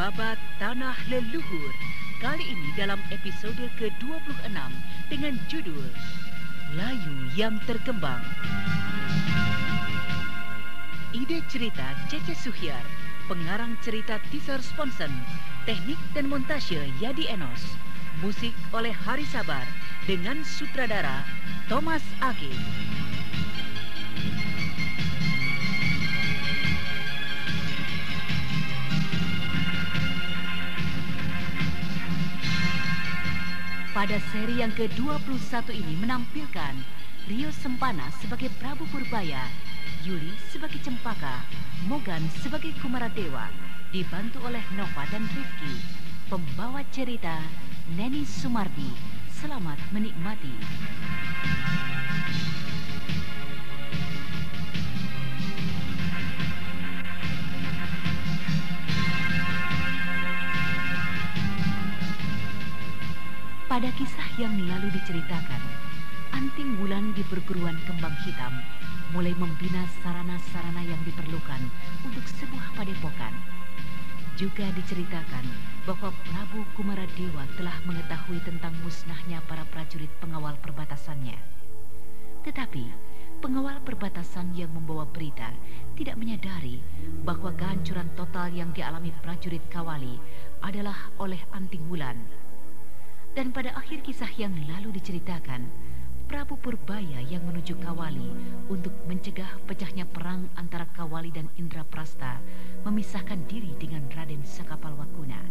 Babat Tanah Leluhur. Kali ini dalam episode ke-26 dengan judul Layu yang Terkembang. Ide cerita Cece Suhyar, pengarang cerita teaser Sponsen, teknik dan montase Yadi Enos, musik oleh Hari Sabar dengan sutradara Thomas Age. Pada seri yang ke-21 ini menampilkan Rio Sempana sebagai Prabu Purbaya, Yuli sebagai Cempaka, Mogan sebagai Kumaradewa, dibantu oleh Nova dan Rifki. Pembawa cerita Neni Sumardi. Selamat menikmati. Pada kisah yang lalu diceritakan, Anting Wulan di perguruan kembang hitam mulai membina sarana-sarana yang diperlukan untuk sebuah padepokan. Juga diceritakan bahwa Prabu Kumaradewa telah mengetahui tentang musnahnya para prajurit pengawal perbatasannya. Tetapi pengawal perbatasan yang membawa berita tidak menyadari bahwa kehancuran total yang dialami prajurit Kawali adalah oleh Anting Wulan dan pada akhir kisah yang lalu diceritakan, Prabu Purbaya yang menuju Kawali untuk mencegah pecahnya perang antara Kawali dan Indraprasta memisahkan diri dengan Raden Sakapalwakuna.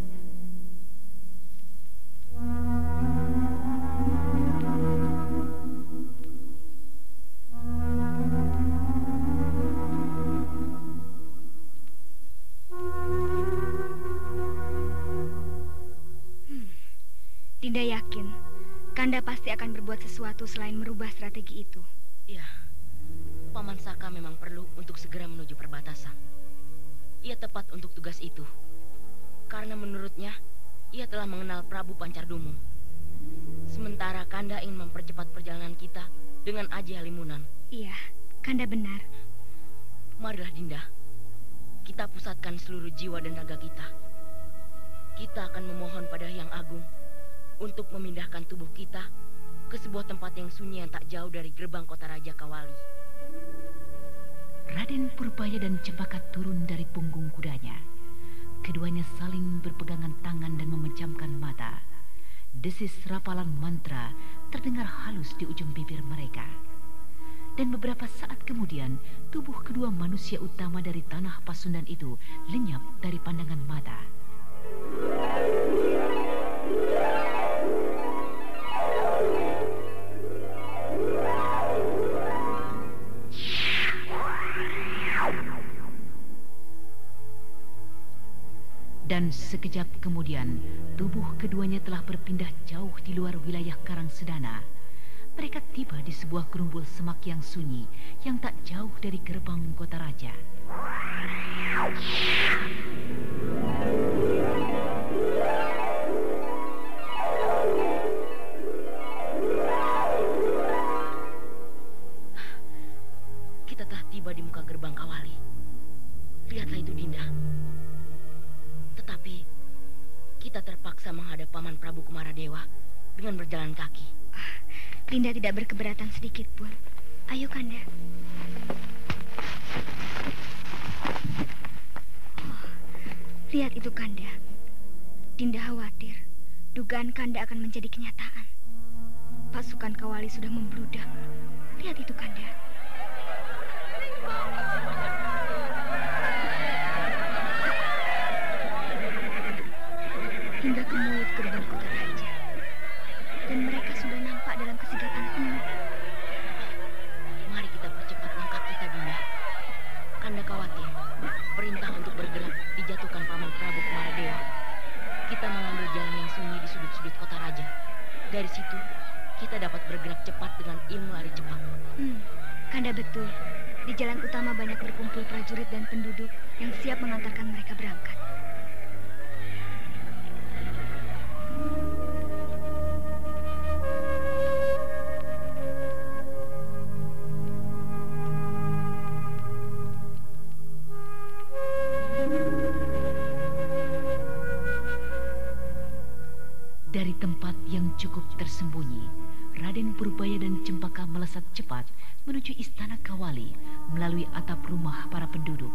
Dinda yakin Kanda pasti akan berbuat sesuatu selain merubah strategi itu. Iya, Paman Saka memang perlu untuk segera menuju perbatasan. Ia tepat untuk tugas itu. Karena menurutnya, ia telah mengenal Prabu Pancardumu. Sementara Kanda ingin mempercepat perjalanan kita dengan Aji Halimunan. Iya, Kanda benar. Marilah Dinda, kita pusatkan seluruh jiwa dan raga kita. Kita akan memohon pada Yang Agung untuk memindahkan tubuh kita ke sebuah tempat yang sunyi yang tak jauh dari gerbang kota Raja Kawali. Raden Purbaya dan Cempaka turun dari punggung kudanya. Keduanya saling berpegangan tangan dan memejamkan mata. Desis rapalan mantra terdengar halus di ujung bibir mereka. Dan beberapa saat kemudian, tubuh kedua manusia utama dari tanah Pasundan itu lenyap dari pandangan mata. Dan sekejap kemudian, tubuh keduanya telah berpindah jauh di luar wilayah Karang Sedana. Mereka tiba di sebuah gerumbul semak yang sunyi yang tak jauh dari gerbang kota raja. Terpaksa menghadap Paman Prabu Kumaradewa dengan berjalan kaki. Dinda tidak berkeberatan sedikit pun. Ayo Kanda. Oh, lihat itu Kanda. Dinda khawatir dugaan Kanda akan menjadi kenyataan. Pasukan Kawali sudah membludak. Lihat itu Kanda. Hingga ke mulut gerbang kota raja. Dan mereka sudah nampak dalam kesigatan penuh. Mari kita percepat langkah kita, Dinda. Kanda khawatir perintah untuk bergerak dijatuhkan Paman Prabu Kumaradewa. Kita mengambil jalan yang sunyi di sudut-sudut kota raja. Dari situ, kita dapat bergerak cepat dengan ilmu lari cepat. Hmm, Kanda betul. Di jalan utama banyak berkumpul prajurit dan penduduk yang siap mengantarkan mereka berangkat. Dari tempat yang cukup tersembunyi, Raden Purbaya dan Cempaka melesat cepat menuju istana Kawali melalui atap rumah para penduduk.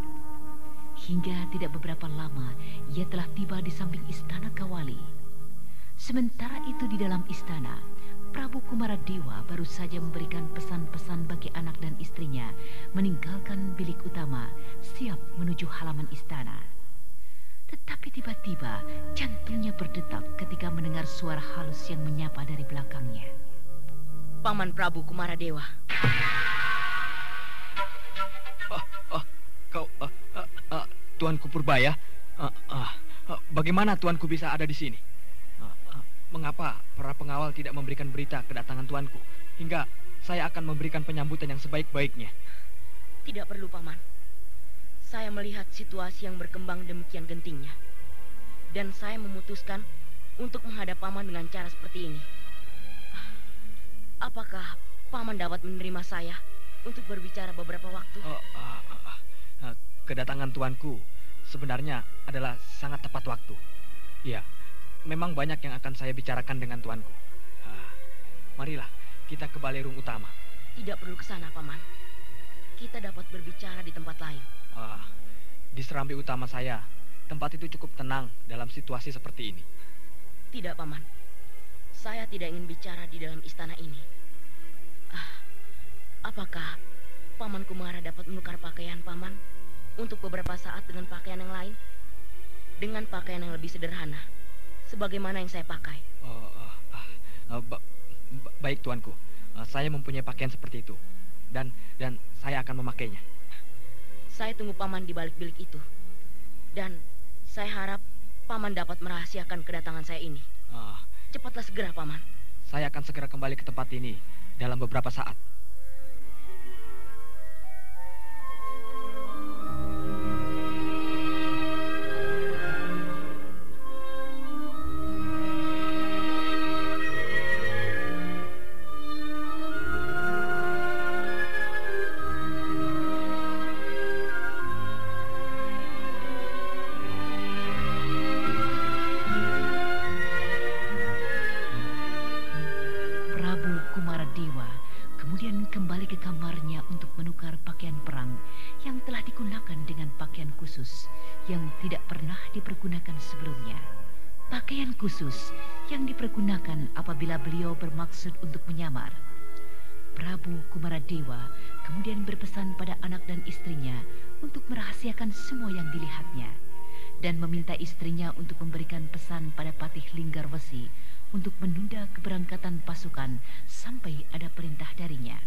Hingga tidak beberapa lama, ia telah tiba di samping istana Kawali. Sementara itu di dalam istana, Prabu Kumaradewa baru saja memberikan pesan-pesan bagi anak dan istrinya, meninggalkan bilik utama, siap menuju halaman istana. Tetapi tiba-tiba jantungnya berdetak ketika mendengar suara halus yang menyapa dari belakangnya. Paman Prabu Kumaradewa. Oh, oh, kau, uh, uh, uh, Tuanku Purbaya, uh, uh, uh, bagaimana Tuanku bisa ada di sini? Uh, uh, mengapa para pengawal tidak memberikan berita kedatangan Tuanku hingga saya akan memberikan penyambutan yang sebaik-baiknya? Tidak perlu, Paman. Saya melihat situasi yang berkembang demikian gentingnya. Dan saya memutuskan untuk menghadap Paman dengan cara seperti ini. Apakah Paman dapat menerima saya untuk berbicara beberapa waktu? Uh, uh, uh, uh, kedatangan tuanku sebenarnya adalah sangat tepat waktu. Iya, memang banyak yang akan saya bicarakan dengan tuanku. Uh, marilah kita ke balerung utama. Tidak perlu ke sana, Paman. Kita dapat berbicara di tempat lain. Uh, di serambi utama saya, tempat itu cukup tenang dalam situasi seperti ini. Tidak, Paman. Saya tidak ingin bicara di dalam istana ini. Ah, apakah Paman Kumara dapat menukar pakaian Paman untuk beberapa saat dengan pakaian yang lain? Dengan pakaian yang lebih sederhana, sebagaimana yang saya pakai. Oh, uh, uh, uh, ba ba baik tuanku, saya mempunyai pakaian seperti itu, dan dan saya akan memakainya. Saya tunggu paman di balik bilik itu, dan saya harap paman dapat merahasiakan kedatangan saya ini. Uh, Cepatlah segera, paman. Saya akan segera kembali ke tempat ini dalam beberapa saat. Khusus yang dipergunakan apabila beliau bermaksud untuk menyamar. Prabu Kumaradewa kemudian berpesan pada anak dan istrinya untuk merahasiakan semua yang dilihatnya dan meminta istrinya untuk memberikan pesan pada Patih Linggarwesi untuk menunda keberangkatan pasukan sampai ada perintah darinya.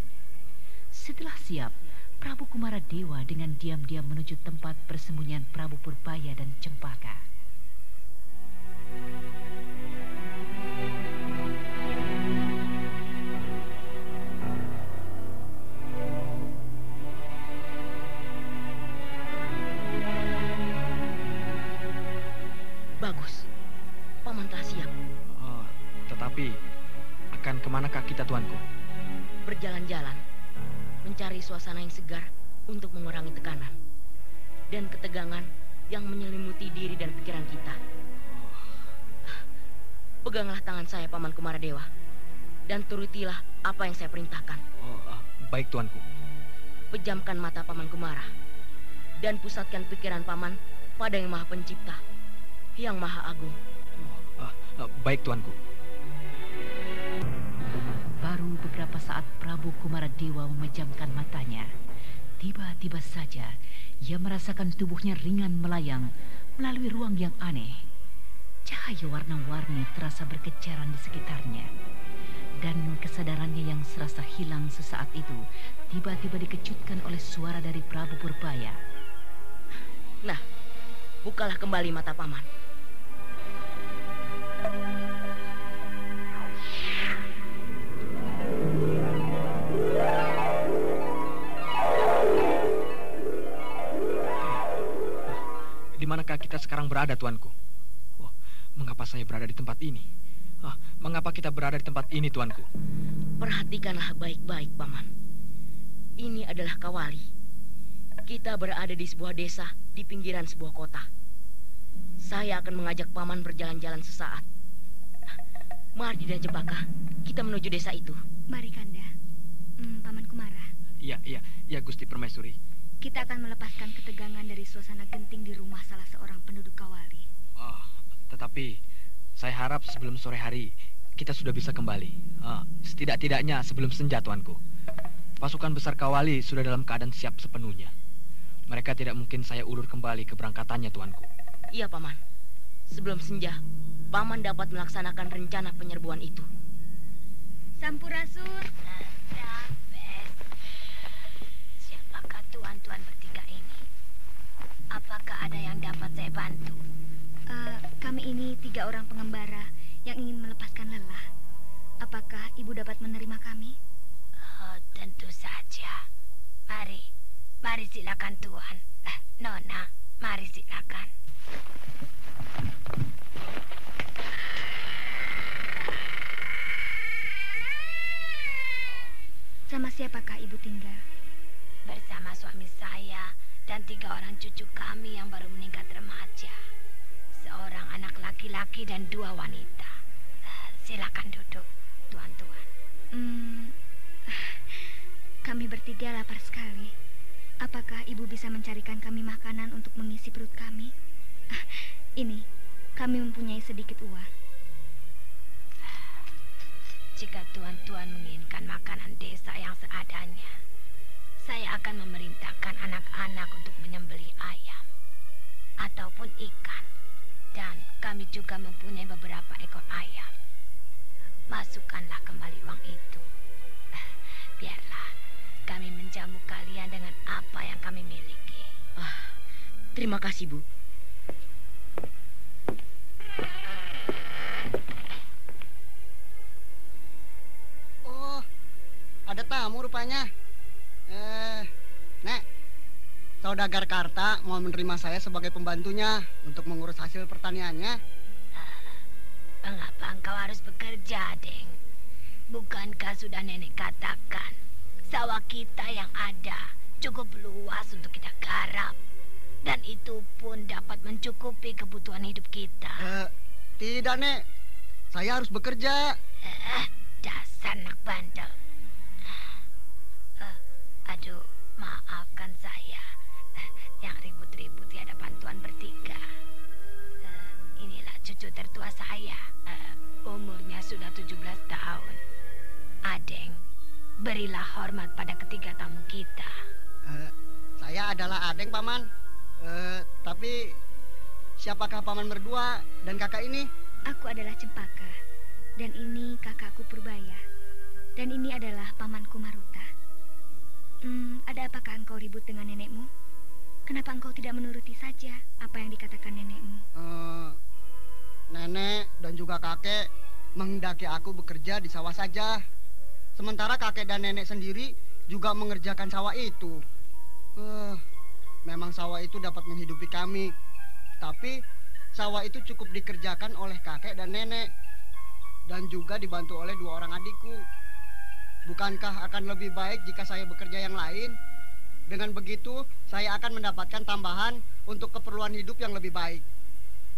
Setelah siap, Prabu Kumaradewa dengan diam-diam menuju tempat persembunyian Prabu Purbaya dan Cempaka. Ke manakah kita, tuanku? Berjalan-jalan, mencari suasana yang segar untuk mengurangi tekanan dan ketegangan yang menyelimuti diri dan pikiran kita. Peganglah tangan saya, Paman Kumaradewa, dan turutilah apa yang saya perintahkan. Oh, uh, baik, tuanku. Pejamkan mata Paman Kumara dan pusatkan pikiran Paman pada Yang Maha Pencipta, Yang Maha Agung. Oh, uh, uh, baik, tuanku. Baru beberapa saat Prabu Kumaradewa memejamkan matanya, tiba-tiba saja ia merasakan tubuhnya ringan melayang melalui ruang yang aneh. Cahaya warna-warni terasa berkeceran di sekitarnya. Dan kesadarannya yang serasa hilang sesaat itu tiba-tiba dikejutkan oleh suara dari Prabu Purbaya. Nah, bukalah kembali mata paman. Manakah kita sekarang berada, tuanku? Oh, mengapa saya berada di tempat ini? Oh, mengapa kita berada di tempat ini, tuanku? Perhatikanlah baik-baik, Paman. Ini adalah Kawali. Kita berada di sebuah desa di pinggiran sebuah kota. Saya akan mengajak Paman berjalan-jalan sesaat. Mari Dinda Cempaka, kita menuju desa itu. Mari Kanda. Iya, iya, iya Gusti Permaisuri. Kita akan melepaskan ketegangan dari suasana genting di rumah salah seorang penduduk Kawali. Oh, tetapi saya harap sebelum sore hari kita sudah bisa kembali. Uh, Setidak-tidaknya sebelum senja, Tuanku. Pasukan besar Kawali sudah dalam keadaan siap sepenuhnya. Mereka tidak mungkin saya ulur kembali keberangkatannya, Tuanku. Iya, Paman. Sebelum senja, Paman dapat melaksanakan rencana penyerbuan itu. Sampurasun. Tuan-tuan bertiga ini? Apakah ada yang dapat saya bantu? Eh, kami ini tiga orang pengembara yang ingin melepaskan lelah. Apakah ibu dapat menerima kami? Oh, tentu saja. Mari, mari silakan tuan. Eh, Nona, mari silakan. Sama siapakah ibu tinggal? Bersama suami saya dan tiga orang cucu kami yang baru meningkat remaja. Seorang anak laki-laki dan dua wanita. Eh, silakan duduk, tuan-tuan. Hmm, kami bertiga lapar sekali. Apakah ibu bisa mencarikan kami makanan untuk mengisi perut kami? Ah, Ini, kami mempunyai sedikit uang. Jika tuan-tuan menginginkan makanan desa yang seadanya, saya akan memerintahkan anak-anak untuk menyembelih ayam ataupun ikan. Dan kami juga mempunyai beberapa ekor ayam. Masukkanlah kembali uang itu. Biarlah kami menjamu kalian dengan apa yang kami miliki. Ah, terima kasih, Bu. Oh, ada tamu rupanya. Eh, Nek, saudagar Karta mau menerima saya sebagai pembantunya untuk mengurus hasil pertaniannya. Mengapa engkau harus bekerja, Deng? Bukankah sudah nenek katakan sawah kita yang ada cukup luas untuk kita garap dan itu pun dapat mencukupi kebutuhan hidup kita. Eh, tidak, Nek. Saya harus bekerja. Eh, dasar anak bandel. Aduh, maafkan saya eh, yang ribut-ribut di hadapan Tuan bertiga. Eh, inilah cucu tertua saya. Eh, umurnya sudah 17 tahun. Adeng, berilah hormat pada ketiga tamu kita. Saya adalah Adeng, Paman. Tapi siapakah Paman berdua dan kakak ini? Aku adalah Cempaka, dan ini kakakku Purbaya, dan ini adalah pamanku Maruta. Hmm, ada apakah engkau ribut dengan nenekmu? Kenapa engkau tidak menuruti saja apa yang dikatakan nenekmu? Eh, nenek dan juga kakek menghendaki aku bekerja di sawah saja. Sementara kakek dan nenek sendiri juga mengerjakan sawah itu. Eh, memang sawah itu dapat menghidupi kami. Tapi sawah itu cukup dikerjakan oleh kakek dan nenek. Dan juga dibantu oleh dua orang adikku. Bukankah akan lebih baik jika saya bekerja yang lain? Dengan begitu, saya akan mendapatkan tambahan untuk keperluan hidup yang lebih baik.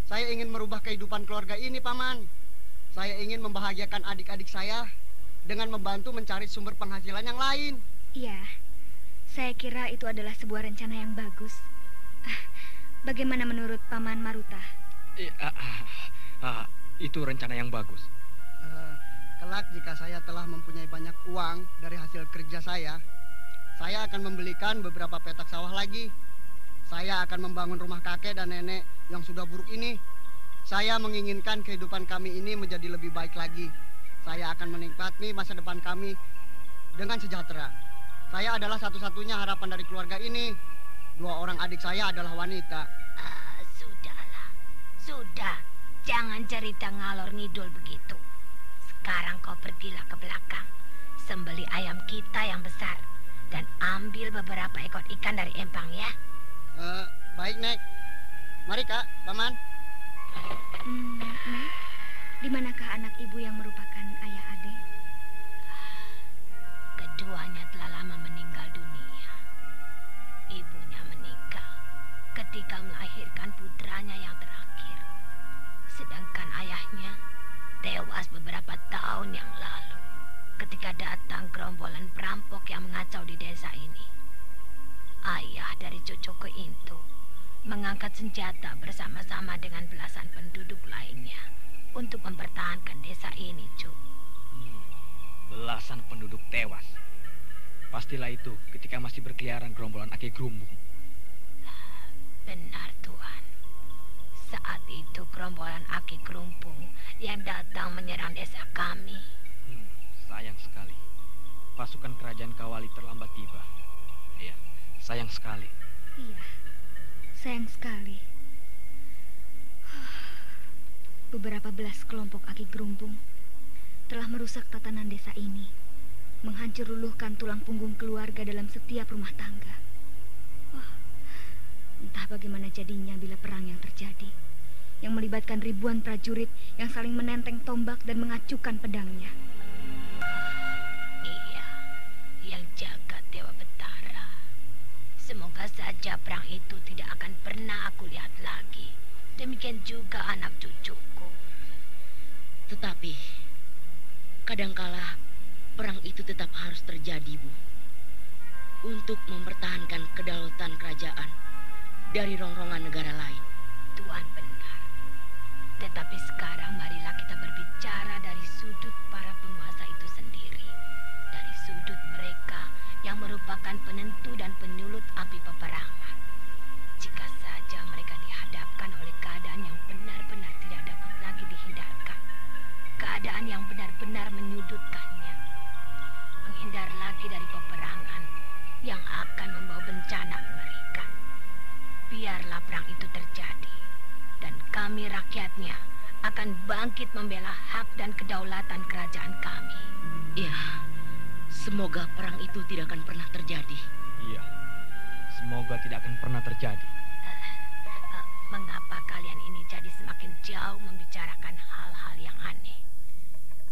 Saya ingin merubah kehidupan keluarga ini, Paman. Saya ingin membahagiakan adik-adik saya dengan membantu mencari sumber penghasilan yang lain. Iya, saya kira itu adalah sebuah rencana yang bagus. Ah, Bagaimana menurut paman Maruta? Eh, ah, ah, ah, itu rencana yang bagus. Kelak jika saya telah mempunyai banyak uang dari hasil kerja saya, saya akan membelikan beberapa petak sawah lagi. Saya akan membangun rumah kakek dan nenek yang sudah buruk ini. Saya menginginkan kehidupan kami ini menjadi lebih baik lagi. Saya akan menikmati masa depan kami dengan sejahtera. Saya adalah satu-satunya harapan dari keluarga ini. Dua orang adik saya adalah wanita. Ah, sudahlah, sudah. Jangan cerita ngalor ngidul begitu. Sekarang kau pergilah ke belakang, sembeli ayam kita yang besar, dan ambil beberapa ekor ikan dari empang ya. Eh, baik, Nek. Mari, Kak, Paman. Hmm, Nek, di manakah anak ibu yang merupakan ayah Ade? Keduanya telah lama meninggal dunia. Ibunya meninggal ketika melahirkan putranya yang terakhir. Sedangkan ayahnya tewas beberapa tahun yang lalu ketika datang gerombolan perampok yang mengacau di desa ini. Ayah dari cucuku itu mengangkat senjata bersama-sama dengan belasan penduduk lainnya untuk mempertahankan desa ini, Cuk. Hmm, belasan penduduk tewas. Pastilah itu ketika masih berkeliaran gerombolan Aki Gerumbung. Benar, Tuhan. Saat itu gerombolan Aki Kerumpung yang datang menyerang desa kami. Hmm, sayang sekali. Pasukan kerajaan Kawali terlambat tiba. Iya, sayang sekali. Iya, sayang sekali. Beberapa belas kelompok Aki Gerumpung telah merusak tatanan desa ini, menghancur luluhkan tulang punggung keluarga dalam setiap rumah tangga. Entah bagaimana jadinya bila perang yang terjadi, yang melibatkan ribuan prajurit yang saling menenteng tombak dan mengacukan pedangnya. Iya, yang jaga Dewa Betara. Semoga saja perang itu tidak akan pernah aku lihat lagi. Demikian juga anak cucuku. Tetapi, kadangkala perang itu tetap harus terjadi, Bu. Untuk mempertahankan kedaulatan kerajaan dari rongrongan negara lain. Tuhan benar. Tetapi sekarang marilah kita berbicara dari sudut para penguasa itu sendiri. Dari sudut mereka yang merupakan penentu dan penyulut api peperangan. Jika saja mereka dihadapkan oleh keadaan yang benar-benar tidak dapat lagi dihindarkan. Keadaan yang benar-benar menyudutkannya. Menghindar lagi dari peperangan yang akan membawa bencana mengerikan biarlah perang itu terjadi. Dan kami rakyatnya akan bangkit membela hak dan kedaulatan kerajaan kami. Ya, semoga perang itu tidak akan pernah terjadi. Iya, semoga tidak akan pernah terjadi. Uh, mengapa kalian ini jadi semakin jauh membicarakan hal-hal yang aneh?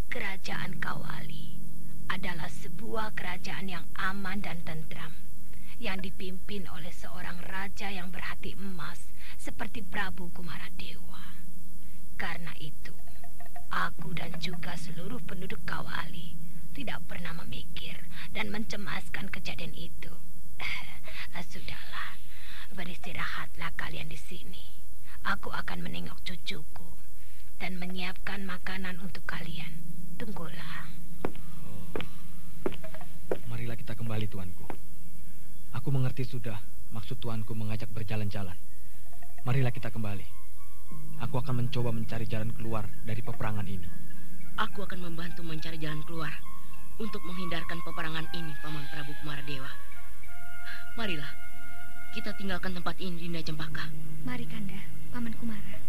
Kerajaan Kawali adalah sebuah kerajaan yang aman dan tentram yang dipimpin oleh seorang raja yang berhati emas seperti Prabu Kumaradewa. Karena itu, aku dan juga seluruh penduduk Kawali tidak pernah memikir dan mencemaskan kejadian itu. Sudahlah, beristirahatlah kalian di sini. Aku akan menengok cucuku dan menyiapkan makanan untuk kalian. Tunggulah. Oh. Marilah kita kembali, tuanku. Aku mengerti sudah maksud tuanku mengajak berjalan-jalan. Marilah kita kembali. Aku akan mencoba mencari jalan keluar dari peperangan ini. Aku akan membantu mencari jalan keluar untuk menghindarkan peperangan ini, Paman Prabu Kumaradewa. Marilah, kita tinggalkan tempat ini, Dinda Cempaka. Mari, Kanda, Paman Kumara.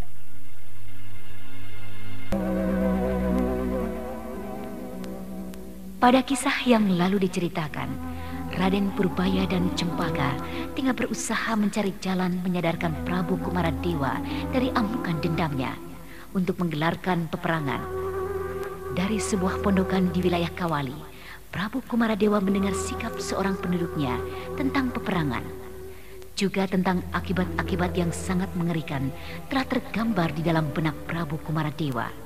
Pada kisah yang lalu diceritakan, Raden Purbaya dan Cempaka tinggal berusaha mencari jalan menyadarkan Prabu Kumaradewa dari amukan dendamnya untuk menggelarkan peperangan. Dari sebuah pondokan di wilayah Kawali, Prabu Kumaradewa mendengar sikap seorang penduduknya tentang peperangan. Juga tentang akibat-akibat yang sangat mengerikan telah tergambar di dalam benak Prabu Kumaradewa.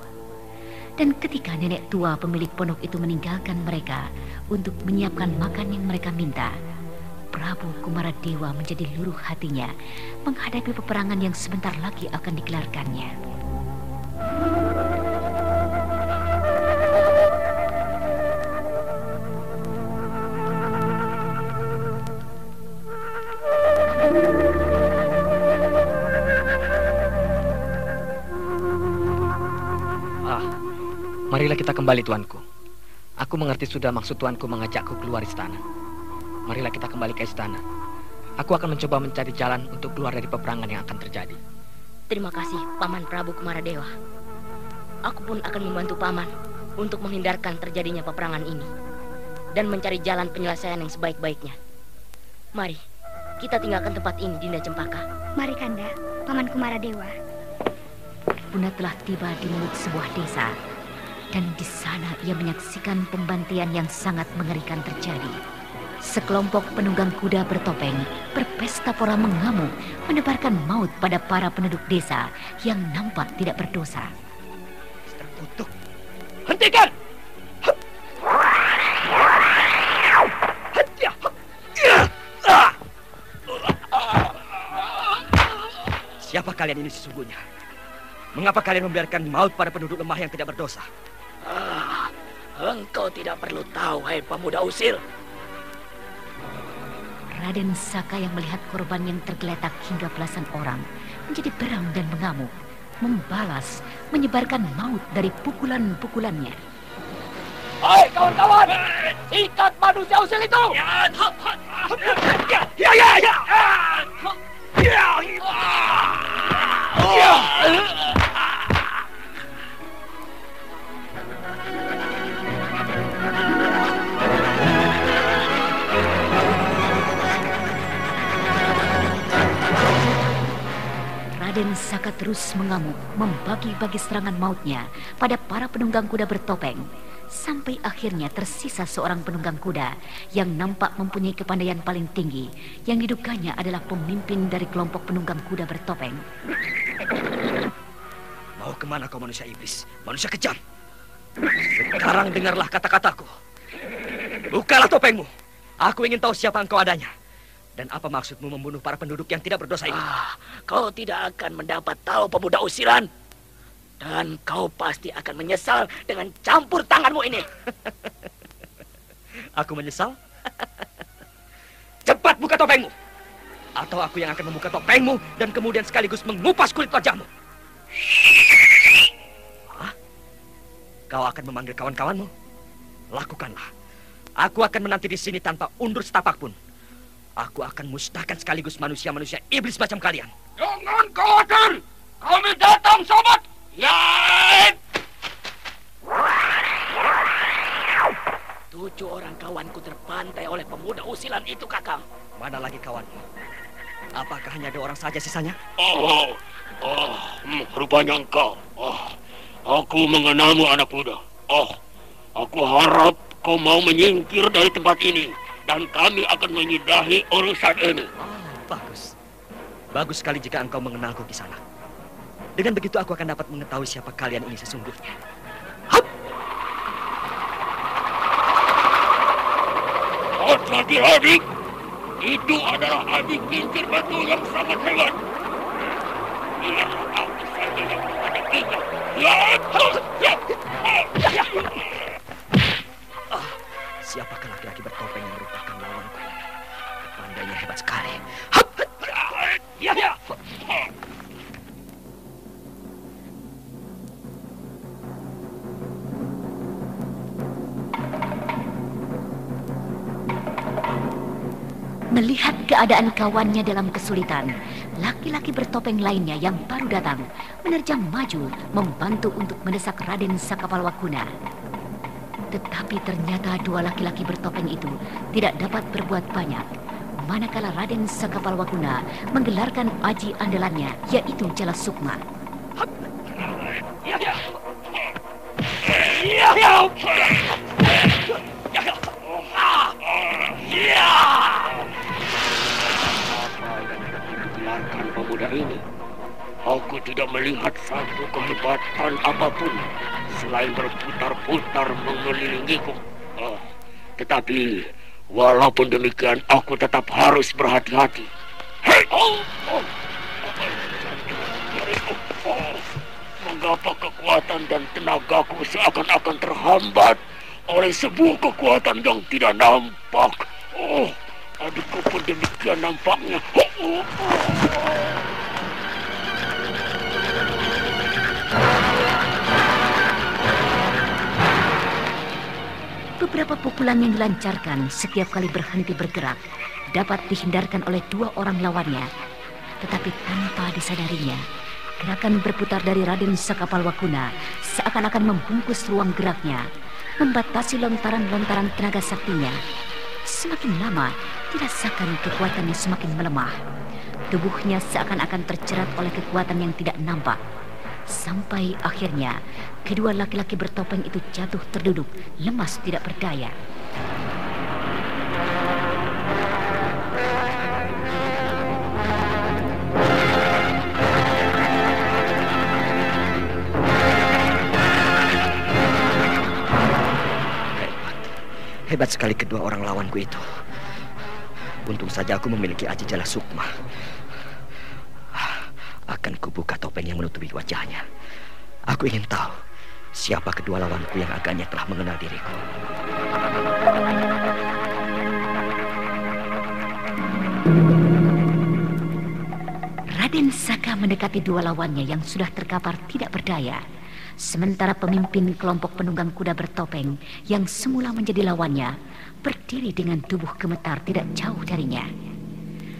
Dan ketika nenek tua pemilik pondok itu meninggalkan mereka untuk menyiapkan makan yang mereka minta, Prabu Kumaradewa menjadi luruh hatinya menghadapi peperangan yang sebentar lagi akan digelarkannya. Marilah kita kembali, tuanku. Aku mengerti sudah maksud tuanku mengajakku keluar istana. Marilah kita kembali ke istana. Aku akan mencoba mencari jalan untuk keluar dari peperangan yang akan terjadi. Terima kasih, Paman Prabu Kumaradewa. Aku pun akan membantu Paman untuk menghindarkan terjadinya peperangan ini dan mencari jalan penyelesaian yang sebaik-baiknya. Mari, kita tinggalkan tempat ini, Dinda Cempaka. Mari, Kanda, Paman Kumaradewa. Bunda telah tiba di mulut sebuah desa dan di sana ia menyaksikan pembantian yang sangat mengerikan terjadi. Sekelompok penunggang kuda bertopeng berpesta pora mengamuk menebarkan maut pada para penduduk desa yang nampak tidak berdosa. Terkutuk. Hentikan! Siapa kalian ini sesungguhnya? Mengapa kalian membiarkan maut pada penduduk lemah yang tidak berdosa? Engkau tidak perlu tahu, hai pemuda usil. Raden Saka yang melihat korban yang tergeletak hingga belasan orang menjadi beram dan mengamuk, membalas, menyebarkan maut dari pukulan-pukulannya. Hai kawan-kawan, sikat manusia usil itu! Ya, ya, ya! ya. ya. ya. Raden Saka terus mengamuk, membagi-bagi serangan mautnya pada para penunggang kuda bertopeng. Sampai akhirnya tersisa seorang penunggang kuda yang nampak mempunyai kepandaian paling tinggi, yang didukanya adalah pemimpin dari kelompok penunggang kuda bertopeng. Mau ke mana kau manusia iblis, manusia kejam? Sekarang dengarlah kata-kataku. Bukalah topengmu. Aku ingin tahu siapa engkau adanya. Dan apa maksudmu membunuh para penduduk yang tidak berdosa ini? Ah, kau tidak akan mendapat tahu pemuda usiran. Dan kau pasti akan menyesal dengan campur tanganmu ini. aku menyesal? Cepat buka topengmu. Atau aku yang akan membuka topengmu dan kemudian sekaligus mengupas kulit wajahmu. Hah? Kau akan memanggil kawan-kawanmu? Lakukanlah. Aku akan menanti di sini tanpa undur setapak pun. Aku akan musnahkan sekaligus manusia-manusia iblis macam kalian. Jangan khawatir. Kami datang, sobat. Ya. Tujuh orang kawanku terpantai oleh pemuda usilan itu, Kakang. Mana lagi kawanmu? Apakah hanya ada orang saja sisanya? Oh, oh, hmm, rupanya engkau. Oh, aku mengenalmu anak muda. Oh, aku harap kau mau menyingkir dari tempat ini dan kami akan menyudahi urusan ini. Oh, bagus. Bagus sekali jika engkau mengenalku di sana. Dengan begitu aku akan dapat mengetahui siapa kalian ini sesungguhnya. Hap! Adik-adik, itu adalah adik kincir batu yang sangat hebat. Aku saja yang menghadapinya. Ya, ya. Siapakah laki-laki bertopeng yang keadaan kawannya dalam kesulitan, laki-laki bertopeng lainnya yang baru datang menerjang maju membantu untuk mendesak Raden Sakapalwakuna. Tetapi ternyata dua laki-laki bertopeng itu tidak dapat berbuat banyak. Manakala Raden Sakapalwakuna menggelarkan aji andalannya, yaitu Jala Sukma. Pemuda ini, aku tidak melihat satu kehebatan apa pun selain berputar-putar mengelilingiku. Oh, tetapi walaupun demikian aku tetap harus berhati-hati. Hei! Oh, oh. Mengapa kekuatan dan tenagaku seakan-akan terhambat oleh sebuah kekuatan yang tidak nampak? Oh, adikku pun demikian nampaknya. Beberapa pukulan yang dilancarkan setiap kali berhenti bergerak dapat dihindarkan oleh dua orang lawannya. Tetapi tanpa disadarinya, gerakan berputar dari Raden Sakapalwakuna seakan-akan membungkus ruang geraknya, membatasi lontaran-lontaran tenaga saktinya. Semakin lama, dirasakan kekuatannya semakin melemah. Tubuhnya seakan-akan tercerat oleh kekuatan yang tidak nampak. Sampai akhirnya kedua laki-laki bertopeng itu jatuh terduduk, lemas tidak berdaya. Hebat sekali kedua orang lawanku itu. Untung saja aku memiliki aji jala sukma. Akan kubuka topeng yang menutupi wajahnya. Aku ingin tahu siapa kedua lawanku yang agaknya telah mengenal diriku. Raden Saka mendekati dua lawannya yang sudah terkapar tidak berdaya. Sementara pemimpin kelompok penunggang kuda bertopeng yang semula menjadi lawannya berdiri dengan tubuh gemetar tidak jauh darinya.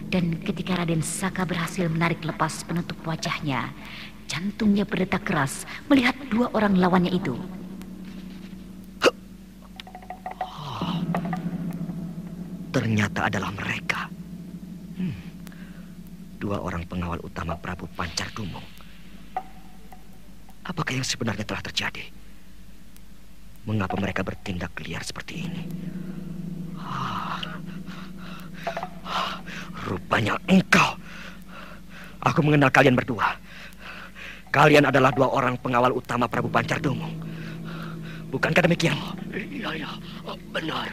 Dan ketika Raden Saka berhasil menarik lepas penutup wajahnya, jantungnya berdetak keras melihat dua orang lawannya itu. Ternyata adalah mereka. Hmm. Dua orang pengawal utama Prabu Pancar Dumung. Apakah yang sebenarnya telah terjadi? Mengapa mereka bertindak liar seperti ini? Rupanya engkau. Aku mengenal kalian berdua. Kalian adalah dua orang pengawal utama Prabu Pancar Dumung. Bukankah demikian? Iya, iya. Benar.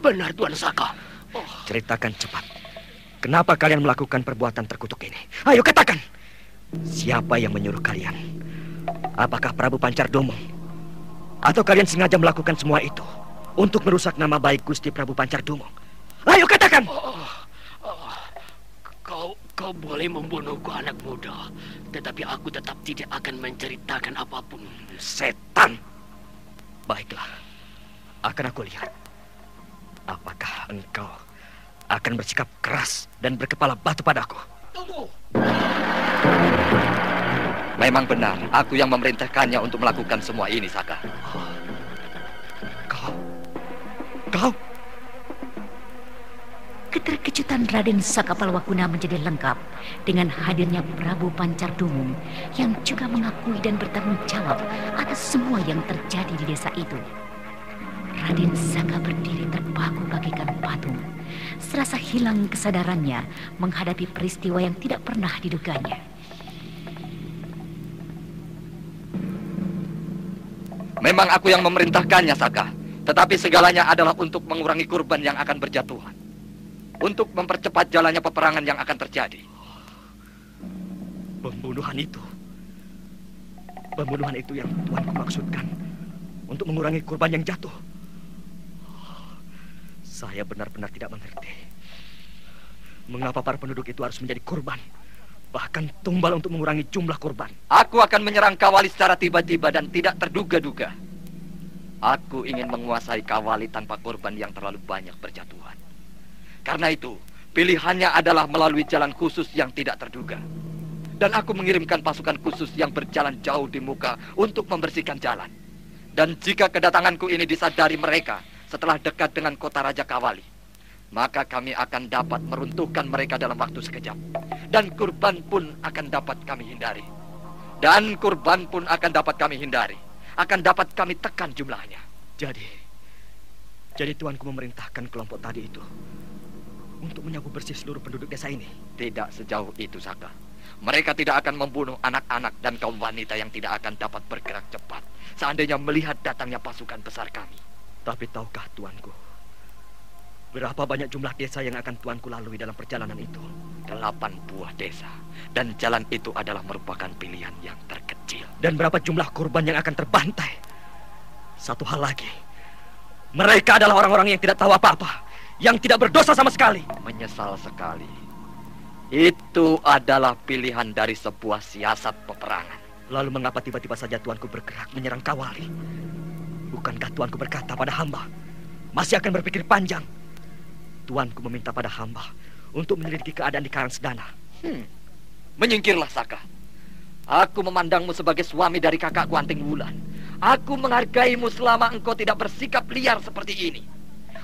Benar, Tuan Saka. Oh. Ceritakan cepat. Kenapa kalian melakukan perbuatan terkutuk ini? Ayo katakan. Siapa yang menyuruh kalian? Apakah Prabu Pancar Domo? Atau kalian sengaja melakukan semua itu untuk merusak nama baik Gusti Prabu Pancar Domo? Ayo katakan! Oh, oh, kau kau boleh membunuhku anak muda, tetapi aku tetap tidak akan menceritakan apa pun. Setan! Baiklah, akan aku lihat. Apakah engkau akan bersikap keras dan berkepala batu padaku? Tunggu! Memang benar, aku yang memerintahkannya untuk melakukan semua ini, Saka. Kau? Kau? Keterkejutan Raden Saka Palwakuna menjadi lengkap dengan hadirnya Prabu Pancar Dumung yang juga mengakui dan bertanggung jawab atas semua yang terjadi di desa itu. Raden Saka berdiri terpaku bagaikan patung, serasa hilang kesadarannya menghadapi peristiwa yang tidak pernah diduganya. Memang aku yang memerintahkannya, Saka. Tetapi segalanya adalah untuk mengurangi kurban yang akan berjatuhan. Untuk mempercepat jalannya peperangan yang akan terjadi. Pembunuhan itu. Pembunuhan itu yang Tuanku maksudkan. Untuk mengurangi kurban yang jatuh. Saya benar-benar tidak mengerti. Mengapa para penduduk itu harus menjadi kurban? Bahkan tumbal untuk mengurangi jumlah korban. Aku akan menyerang Kawali secara tiba-tiba dan tidak terduga-duga. Aku ingin menguasai Kawali tanpa korban yang terlalu banyak berjatuhan. Karena itu, pilihannya adalah melalui jalan khusus yang tidak terduga. Dan aku mengirimkan pasukan khusus yang berjalan jauh di muka untuk membersihkan jalan. Dan jika kedatanganku ini disadari mereka setelah dekat dengan kota Raja Kawali, maka kami akan dapat meruntuhkan mereka dalam waktu sekejap. Dan kurban pun akan dapat kami hindari. Dan kurban pun akan dapat kami hindari. Akan dapat kami tekan jumlahnya. Jadi, jadi tuanku memerintahkan kelompok tadi itu untuk menyapu bersih seluruh penduduk desa ini. Tidak sejauh itu, Saka. Mereka tidak akan membunuh anak-anak dan kaum wanita yang tidak akan dapat bergerak cepat seandainya melihat datangnya pasukan besar kami. Tapi tahukah tuanku, Berapa banyak jumlah desa yang akan tuanku lalui dalam perjalanan itu? Delapan buah desa. Dan jalan itu adalah merupakan pilihan yang terkecil. Dan berapa jumlah korban yang akan terbantai? Satu hal lagi. Mereka adalah orang-orang yang tidak tahu apa-apa. Yang tidak berdosa sama sekali. Menyesal sekali. Itu adalah pilihan dari sebuah siasat peperangan. Lalu mengapa tiba-tiba saja tuanku bergerak menyerang Kawali? Bukankah tuanku berkata pada hamba, masih akan berpikir panjang Tuanku meminta pada hamba untuk menyelidiki keadaan di Sedana. Hmm. Menyingkirlah, Saka. Aku memandangmu sebagai suami dari kakakku Anting Wulan. Aku menghargaimu selama engkau tidak bersikap liar seperti ini.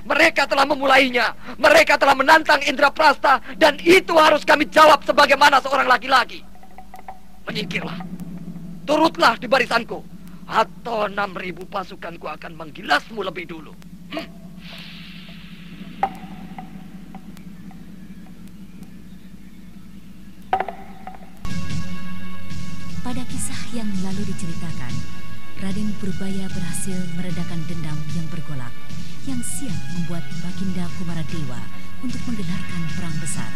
Mereka telah memulainya. Mereka telah menantang Indra Prasta. Dan itu harus kami jawab sebagaimana seorang laki-laki. Menyingkirlah. Turutlah di barisanku. Atau enam ribu pasukanku akan menggilasmu lebih dulu. Hmm. Raden Purbaya berhasil meredakan dendam yang bergolak yang siap membuat Baginda Kumaradewa untuk menggelarkan perang besar.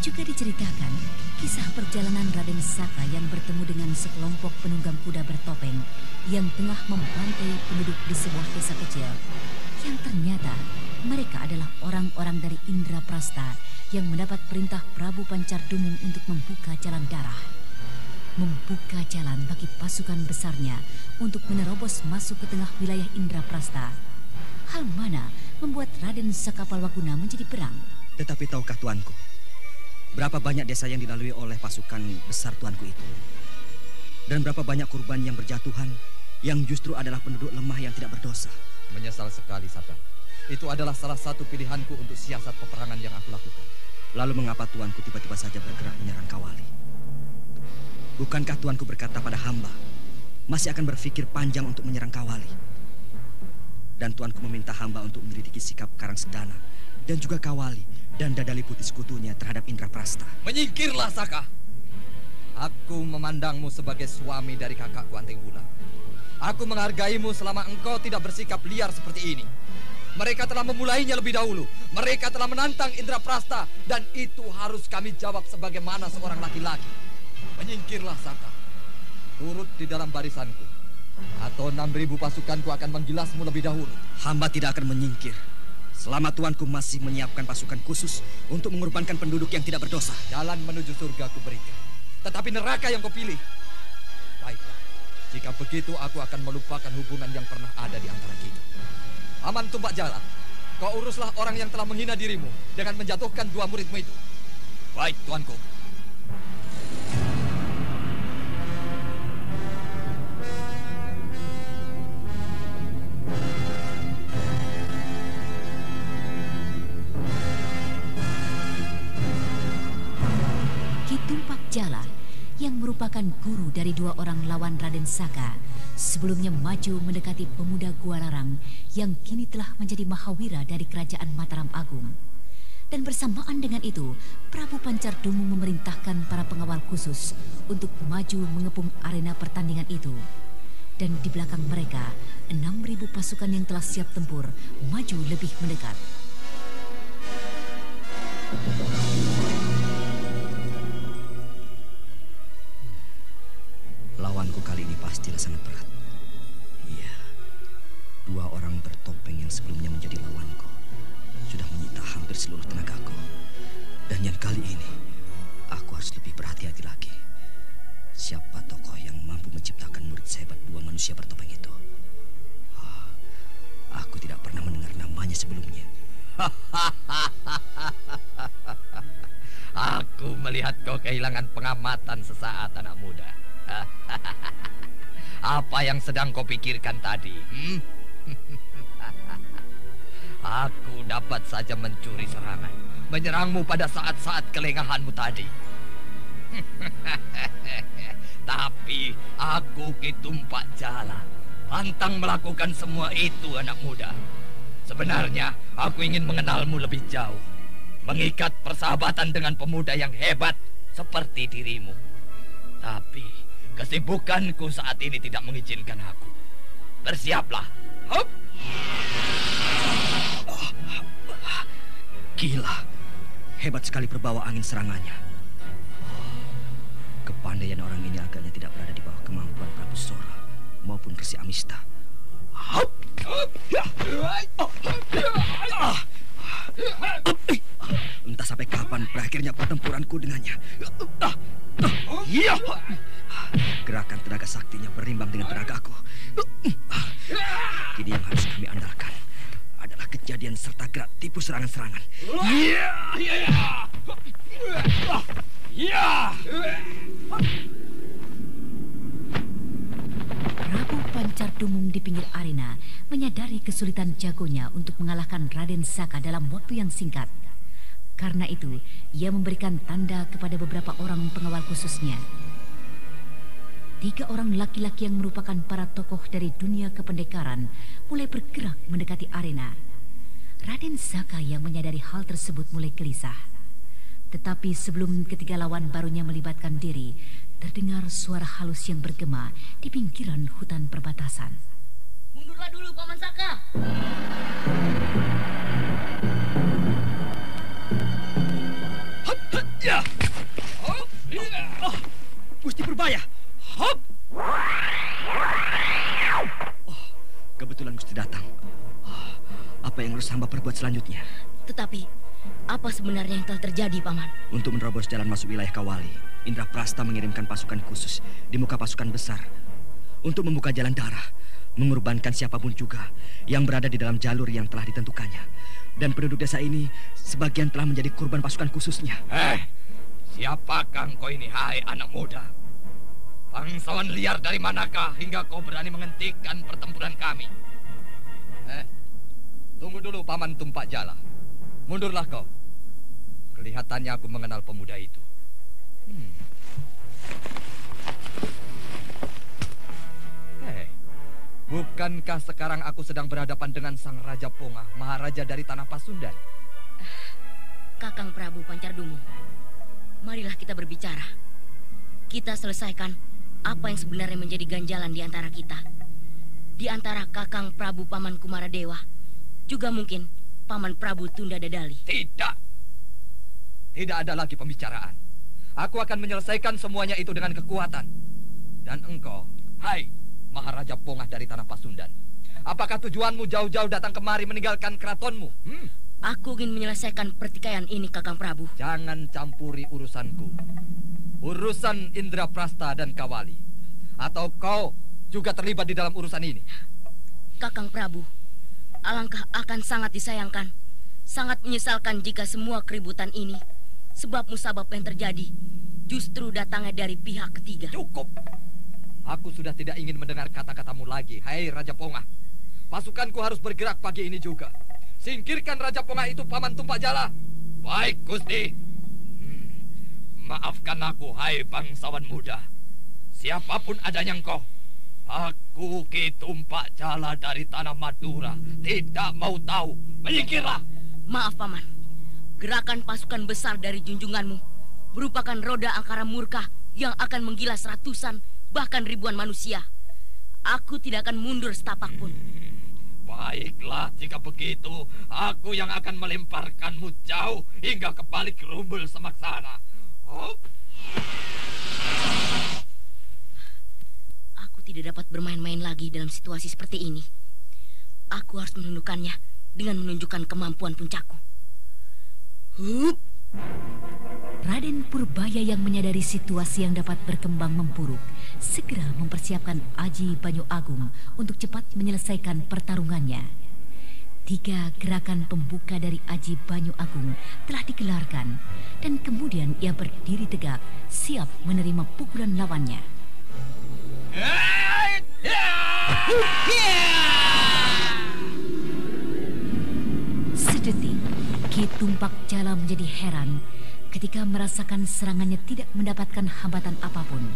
Juga diceritakan kisah perjalanan Raden Saka yang bertemu dengan sekelompok penunggang kuda bertopeng yang tengah membantai penduduk di sebuah desa kecil. Yang ternyata mereka adalah orang-orang dari Indra Prasta yang mendapat perintah Prabu Pancar Dumung untuk membuka jalan darah. Membuka jalan bagi pasukan besarnya untuk menerobos masuk ke tengah wilayah Indra Prasta. Hal mana membuat Raden Sakapalwaguna menjadi perang? Tetapi tahukah tuanku, berapa banyak desa yang dilalui oleh pasukan besar tuanku itu? Dan berapa banyak kurban yang berjatuhan yang justru adalah penduduk lemah yang tidak berdosa? Menyesal sekali, Saka. Itu adalah salah satu pilihanku untuk siasat peperangan yang aku lakukan. Lalu mengapa tuanku tiba-tiba saja bergerak menyerang Kawali? Bukankah tuanku berkata pada hamba, masih akan berpikir panjang untuk menyerang Kawali? Dan tuanku meminta hamba untuk menyelidiki sikap Karang Sedana dan juga Kawali dan Dadali Putih sekutunya terhadap Indra Prasta. Menyingkirlah, Saka. Aku memandangmu sebagai suami dari kakakku Anting Wulan. Aku menghargaimu selama engkau tidak bersikap liar seperti ini. Mereka telah memulainya lebih dahulu. Mereka telah menantang Indra Prasta dan itu harus kami jawab sebagaimana seorang laki-laki. Menyingkirlah Saka. Turut di dalam barisanku. Atau enam ribu pasukanku akan menggilasmu lebih dahulu. Hamba tidak akan menyingkir. Selama tuanku masih menyiapkan pasukan khusus untuk mengorbankan penduduk yang tidak berdosa. Jalan menuju surga ku berikan. Tetapi neraka yang kau pilih. Baiklah. Jika begitu aku akan melupakan hubungan yang pernah ada di antara kita. Aman Tumbak Jala, kau uruslah orang yang telah menghina dirimu dengan menjatuhkan dua muridmu itu. Baik, tuanku. Jala yang merupakan guru dari dua orang lawan Raden Saka sebelumnya maju mendekati pemuda Gua Larang yang kini telah menjadi Mahawira dari kerajaan Mataram Agung. Dan bersamaan dengan itu, Prabu Pancar Dumung memerintahkan para pengawal khusus untuk maju mengepung arena pertandingan itu. Dan di belakang mereka, 6.000 pasukan yang telah siap tempur maju lebih mendekat. Lawanku kali ini pastilah sangat berat. Iya, dua orang bertopeng yang sebelumnya menjadi lawanku sudah menyita hampir seluruh tenagaku. Dan yang kali ini, aku harus lebih berhati-hati lagi. Siapa tokoh yang mampu menciptakan murid sehebat dua manusia bertopeng itu? Ah, aku tidak pernah mendengar namanya sebelumnya. Aku melihat kau kehilangan pengamatan sesaat anak muda. Apa yang sedang kau pikirkan tadi? Hmm? Aku dapat saja mencuri serangan, menyerangmu pada saat-saat kelengahanmu tadi. Tapi aku Kitumpak Jala, pantang melakukan semua itu anak muda. Sebenarnya aku ingin mengenalmu lebih jauh, mengikat persahabatan dengan pemuda yang hebat seperti dirimu. Tapi kesibukanku saat ini tidak mengizinkan aku. Bersiaplah. Hup! Gila, hebat sekali perbawa angin serangannya. Kepandaian orang ini agaknya tidak berada di bawah kemampuan Prabu Sora maupun Resi Amista. Entah sampai kapan berakhirnya pertempuranku dengannya. Gerakan tenaga saktinya berimbang dengan tenagaku. Kini yang harus kami andalkan adalah kejadian serta gerak tipu serangan-serangan. Prabu Pancar Dumung di pinggir arena menyadari kesulitan jagonya untuk mengalahkan Raden Saka dalam waktu yang singkat. Karena itu, ia memberikan tanda kepada beberapa orang pengawal khususnya. Tiga orang laki-laki yang merupakan para tokoh dari dunia kependekaran mulai bergerak mendekati arena. Raden Saka yang menyadari hal tersebut mulai gelisah. Tetapi sebelum ketiga lawan barunya melibatkan diri, terdengar suara halus yang bergema di pinggiran hutan perbatasan. Mundurlah dulu, Paman Saka. Gusti Purbaya. Hop. Oh, kebetulan Gusti datang. Oh, apa yang harus hamba perbuat selanjutnya? Tetapi, apa sebenarnya yang telah terjadi, Paman? Untuk menerobos jalan masuk wilayah Kawali, Indra Prasta mengirimkan pasukan khusus di muka pasukan besar untuk membuka jalan darah, mengorbankan siapa pun juga yang berada di dalam jalur yang telah ditentukannya. Dan penduduk desa ini sebagian telah menjadi korban pasukan khususnya. Eh, siapakah engkau ini, hai anak muda? Bangsawan liar dari manakah hingga kau berani menghentikan pertempuran kami? Eh, tunggu dulu, Paman Tumpak Jala. Mundurlah kau. Kelihatannya aku mengenal pemuda itu. Hmm. Eh, bukankah sekarang aku sedang berhadapan dengan Sang Raja Ponga, Maharaja dari Tanah Pasundan? Kakang Prabu Pancardumu, marilah kita berbicara. Kita selesaikan apa yang sebenarnya menjadi ganjalan di antara kita. Di antara Kakang Prabu Paman Kumaradewa, juga mungkin Paman Prabu Tunda Dadali. Tidak. Tidak ada lagi pembicaraan. Aku akan menyelesaikan semuanya itu dengan kekuatan. Dan engkau, hai Maharaja Pongah dari Tanah Pasundan. Apakah tujuanmu jauh-jauh datang kemari meninggalkan keratonmu? Hmm? Aku ingin menyelesaikan pertikaian ini, Kakang Prabu. Jangan campuri urusanku. Urusan Indra Prasta dan Kawali. Atau kau juga terlibat di dalam urusan ini? Kakang Prabu, alangkah akan sangat disayangkan, sangat menyesalkan jika semua keributan ini sebab musabab yang terjadi justru datangnya dari pihak ketiga. Cukup. Aku sudah tidak ingin mendengar kata-katamu lagi, hai Raja Pongah. Pasukanku harus bergerak pagi ini juga. Singkirkan Raja Pongah itu paman tumpak jala. Baik, Gusti. Hmm, maafkan aku, hai bangsawan muda. Siapa pun adanya engkau. Aku Ki Tumpak Jala dari tanah Madura. Tidak mau tahu. Menyingkirlah. Maaf, Paman. Gerakan pasukan besar dari junjunganmu merupakan roda angkara murka yang akan menggilas ratusan, bahkan ribuan manusia. Aku tidak akan mundur setapak pun. Baiklah, jika begitu, aku yang akan melemparkanmu jauh hingga ke balik rumbul semak sana. Aku tidak dapat bermain-main lagi dalam situasi seperti ini. Aku harus menundukkannya dengan menunjukkan kemampuan puncakku. Hup! Raden Purbaya yang menyadari situasi yang dapat berkembang memburuk, segera mempersiapkan Aji Banyu Agung untuk cepat menyelesaikan pertarungannya. Tiga gerakan pembuka dari Aji Banyu Agung telah dikelarkan dan kemudian ia berdiri tegak siap menerima pukulan lawannya. Sedetik, Ki Tumpak Jala menjadi heran ketika merasakan serangannya tidak mendapatkan hambatan apa pun.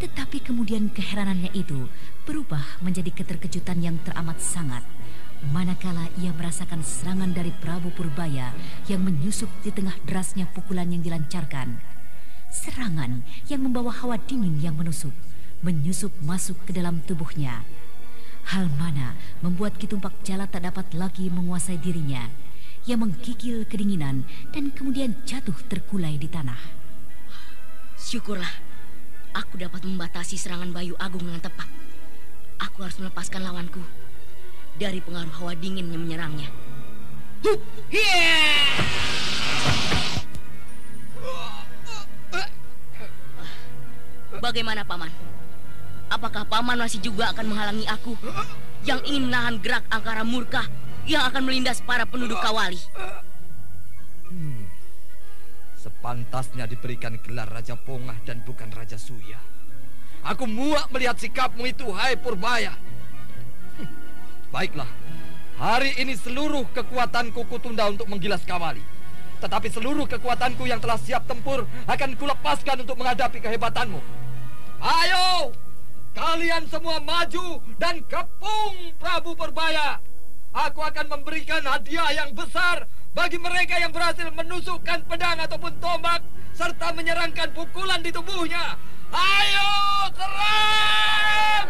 Tetapi kemudian keheranannya itu berubah menjadi keterkejutan yang teramat sangat. Manakala ia merasakan serangan dari Prabu Purbaya yang menyusup di tengah derasnya pukulan yang dilancarkan. Serangan yang membawa hawa dingin yang menusuk, menyusup masuk ke dalam tubuhnya. Hal mana membuat Kitumpak Jala tak dapat lagi menguasai dirinya. Ia menggigil kedinginan dan kemudian jatuh terkulai di tanah. Syukurlah, aku dapat membatasi serangan Bayu Agung dengan tepat. Aku harus melepaskan lawanku dari pengaruh hawa dingin yang menyerangnya. Bagaimana, Paman? Apakah Paman masih juga akan menghalangi aku yang ingin menahan gerak angkara murka yang akan melindas para penduduk Kawali? Hmm. Sepantasnya diberikan gelar Raja Pongah dan bukan Raja Suya. Aku muak melihat sikapmu itu, hai Purbaya. Baiklah, hari ini seluruh kekuatanku kutunda untuk menggilas Kawali. Tetapi seluruh kekuatanku yang telah siap tempur akan kulepaskan untuk menghadapi kehebatanmu. Ayo, kalian semua maju dan kepung Prabu Purbaya. Aku akan memberikan hadiah yang besar bagi mereka yang berhasil menusukkan pedang ataupun tombak serta menyerangkan pukulan di tubuhnya. Ayo serang!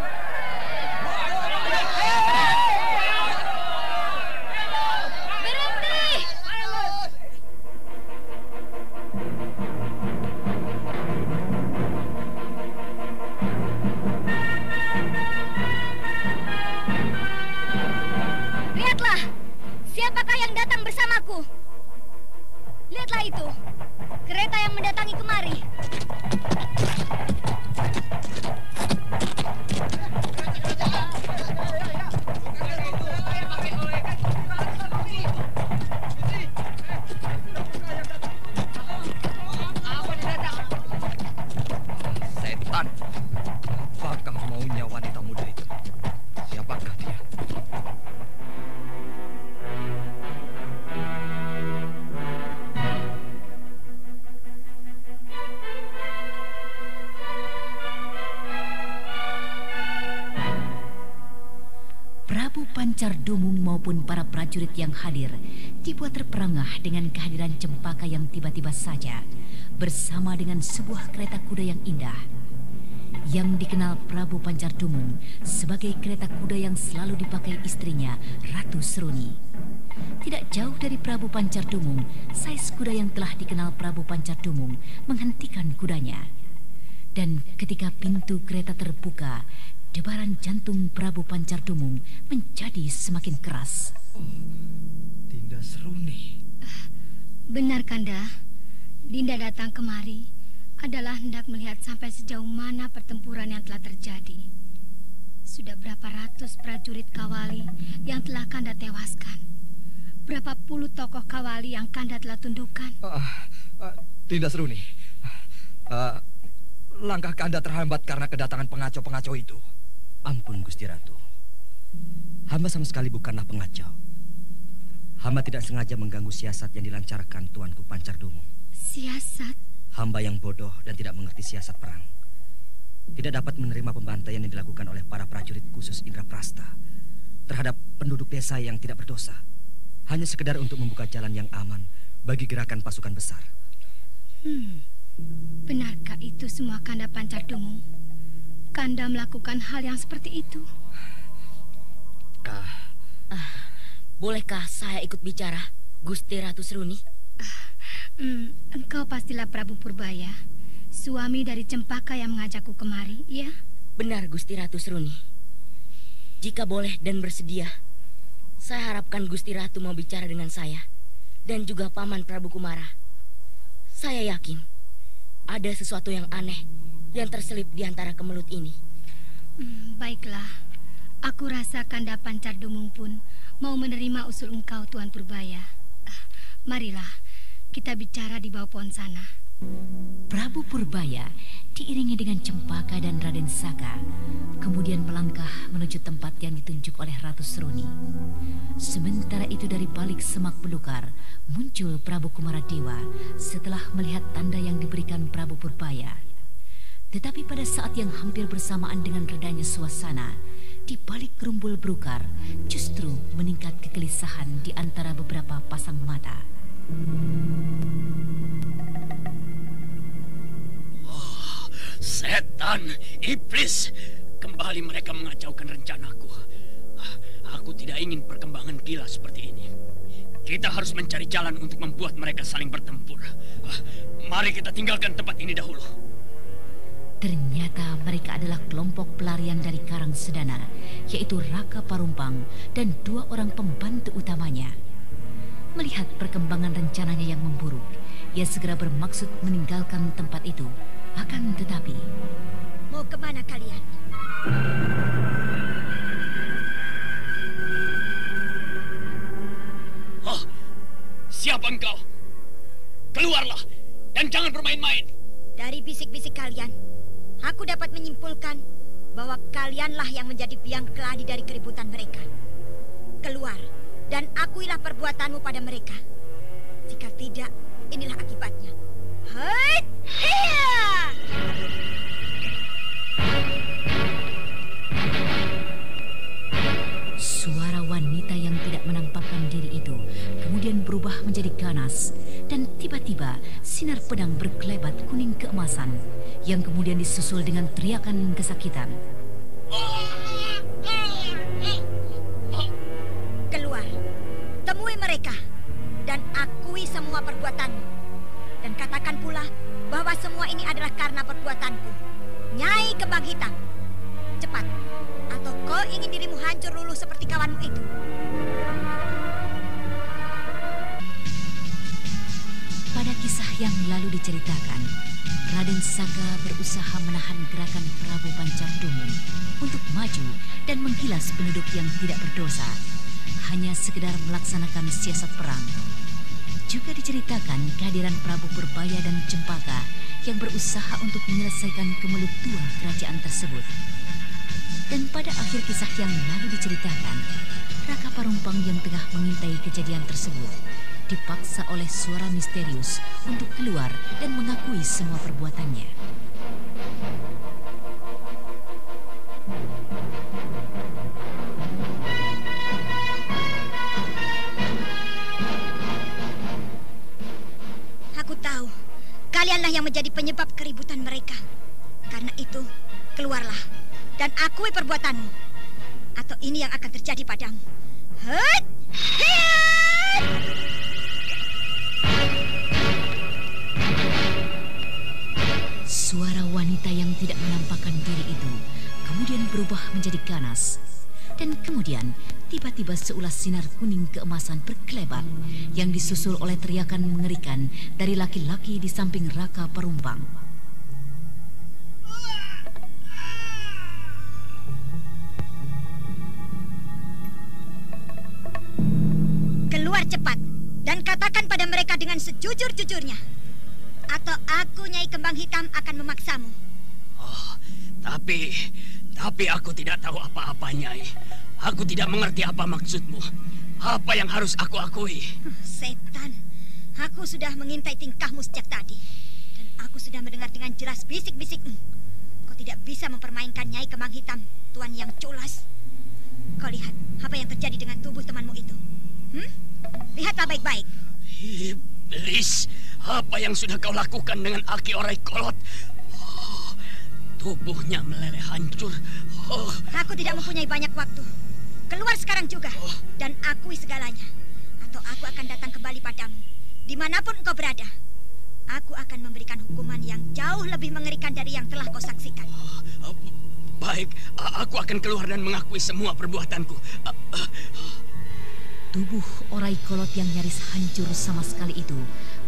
Yang datang bersamaku? Lihatlah itu, kereta yang mendatangi kemari. Maupun para prajurit yang hadir dibuat terperangah dengan kehadiran cempaka yang tiba-tiba saja bersama dengan sebuah kereta kuda yang indah yang dikenal Prabu Pancar Dumung sebagai kereta kuda yang selalu dipakai istrinya Ratu Seruni. Tidak jauh dari Prabu Pancar Dumung, sais kuda yang telah dikenal Prabu Pancar Dumung menghentikan kudanya. Dan ketika pintu kereta terbuka, debaran jantung Prabu Pancar Dumung menjadi semakin keras. Dinda Seruni. Benar, Kanda. Dinda datang kemari adalah hendak melihat sampai sejauh mana pertempuran yang telah terjadi. Sudah berapa ratus prajurit kawali yang telah Kanda tewaskan. Berapa puluh tokoh kawali yang Kanda telah tundukkan. Ah, ah, Dinda Seruni. Ah, langkah Kanda terhambat karena kedatangan pengacau-pengacau itu. Ampun Gusti Ratu. Hamba sama sekali bukanlah pengacau. Hamba tidak sengaja mengganggu siasat yang dilancarkan Tuanku Pancar Dumung. Siasat? Hamba yang bodoh dan tidak mengerti siasat perang. Tidak dapat menerima pembantaian yang dilakukan oleh para prajurit khusus Indraprasta terhadap penduduk desa yang tidak berdosa. Hanya sekedar untuk membuka jalan yang aman bagi gerakan pasukan besar. Hmm. Benarkah itu semua Kanda Pancar Dumung? Kanda melakukan hal yang seperti itu? Ah, bolehkah saya ikut bicara, Gusti Ratu Seruni? Hmm, engkau pastilah Prabu Purbaya, suami dari Cempaka yang mengajakku kemari, ya? Benar, Gusti Ratu Seruni. Jika boleh dan bersedia, saya harapkan Gusti Ratu mau bicara dengan saya dan juga Paman Prabu Kumara. Saya yakin ada sesuatu yang aneh yang terselip di antara kemelut ini. Hmm, baiklah, aku rasa Kanda Pancar Dumung pun mau menerima usul engkau, Tuan Purbaya. Ah, marilah, kita bicara di bawah pohon sana. Prabu Purbaya diiringi dengan Cempaka dan Raden Saka, kemudian melangkah menuju tempat yang ditunjuk oleh Ratu Seruni. Sementara itu dari balik semak belukar muncul Prabu Kumaradewa setelah melihat tanda yang diberikan Prabu Purbaya. Tetapi pada saat yang hampir bersamaan dengan redanya suasana, di balik gerumbul berukar justru meningkat kegelisahan di antara beberapa pasang mata. Setan, iblis, kembali mereka mengacaukan rencanaku. Ah, Aku tidak ingin perkembangan gila seperti ini. Kita harus mencari jalan untuk membuat mereka saling bertempur. Ah, Mari kita tinggalkan tempat ini dahulu. Ternyata mereka adalah kelompok pelarian dari Karang Sedana, yaitu Raka Parumpang dan dua orang pembantu utamanya. Melihat perkembangan rencananya yang memburuk, ia segera bermaksud meninggalkan tempat itu. Akan tetapi, Mau ke mana kalian? Oh, siapa engkau? Keluarlah dan jangan bermain-main. Dari bisik-bisik kalian, aku dapat menyimpulkan bahwa kalianlah yang menjadi biang keladi dari keributan mereka. Keluar dan akuilah perbuatanmu pada mereka. Jika tidak, inilah akibatnya. Hai! Hiya! suara wanita yang tidak menampakkan diri itu kemudian berubah menjadi ganas dan tiba-tiba sinar pedang berkelebat kuning keemasan yang kemudian disusul dengan teriakan kesakitan. Keluar, temui mereka dan akui semua perbuatanmu. Dan katakan pula bahwa semua ini adalah karena perbuatanku. Nyai Kembang Hitam. Cepat, atau kau ingin dirimu hancur luluh seperti kawanmu itu. Yang lalu diceritakan, Raden Saka berusaha menahan gerakan Prabu Pancar Dumung untuk maju dan menghilas penduduk yang tidak berdosa, hanya sekedar melaksanakan siasat perang. Juga diceritakan kehadiran Prabu Purbaya dan Cempaka yang berusaha untuk menyelesaikan kemelut tua kerajaan tersebut. Dan pada akhir kisah yang lalu diceritakan, Raka Parumpang yang tengah mengintai kejadian tersebut dipaksa oleh suara misterius untuk keluar dan mengakui semua perbuatannya. Aku tahu, kalianlah yang menjadi penyebab keributan mereka. Karena itu, keluarlah dan akui perbuatanmu. Atau ini yang akan terjadi padamu. Hut! Hiat! Suara wanita yang tidak menampakkan diri itu kemudian berubah menjadi ganas. Dan kemudian tiba-tiba seulas sinar kuning keemasan berkelebat yang disusul oleh teriakan mengerikan dari laki-laki di samping Raka Perumpang. Keluar cepat dan katakan pada mereka dengan sejujur-jujurnya. Atau aku, Nyai Kembang Hitam, akan memaksamu. Oh, tapi, tapi aku tidak tahu apa-apa, Nyai. Aku tidak mengerti apa maksudmu. Apa yang harus aku akui? Setan, aku sudah mengintai tingkahmu sejak tadi. Dan aku sudah mendengar dengan jelas bisik-bisikmu. Kau tidak bisa mempermainkan Nyai Kembang Hitam, Tuan yang culas. Kau lihat apa yang terjadi dengan tubuh temanmu itu. Hmm? Lihatlah baik-baik. Iblis, apa yang sudah kau lakukan dengan Aki Orai Kolot? Oh, tubuhnya meleleh hancur. Oh, Aku tidak mempunyai banyak waktu. Keluar sekarang juga dan akui segalanya. Atau aku akan datang kembali padamu. Di mana pun engkau berada. Aku akan memberikan hukuman yang jauh lebih mengerikan dari yang telah kau saksikan. oh, baik, aku akan keluar dan mengakui semua perbuatanku. Ah, ah, Tubuh Orai Kolot yang nyaris hancur sama sekali itu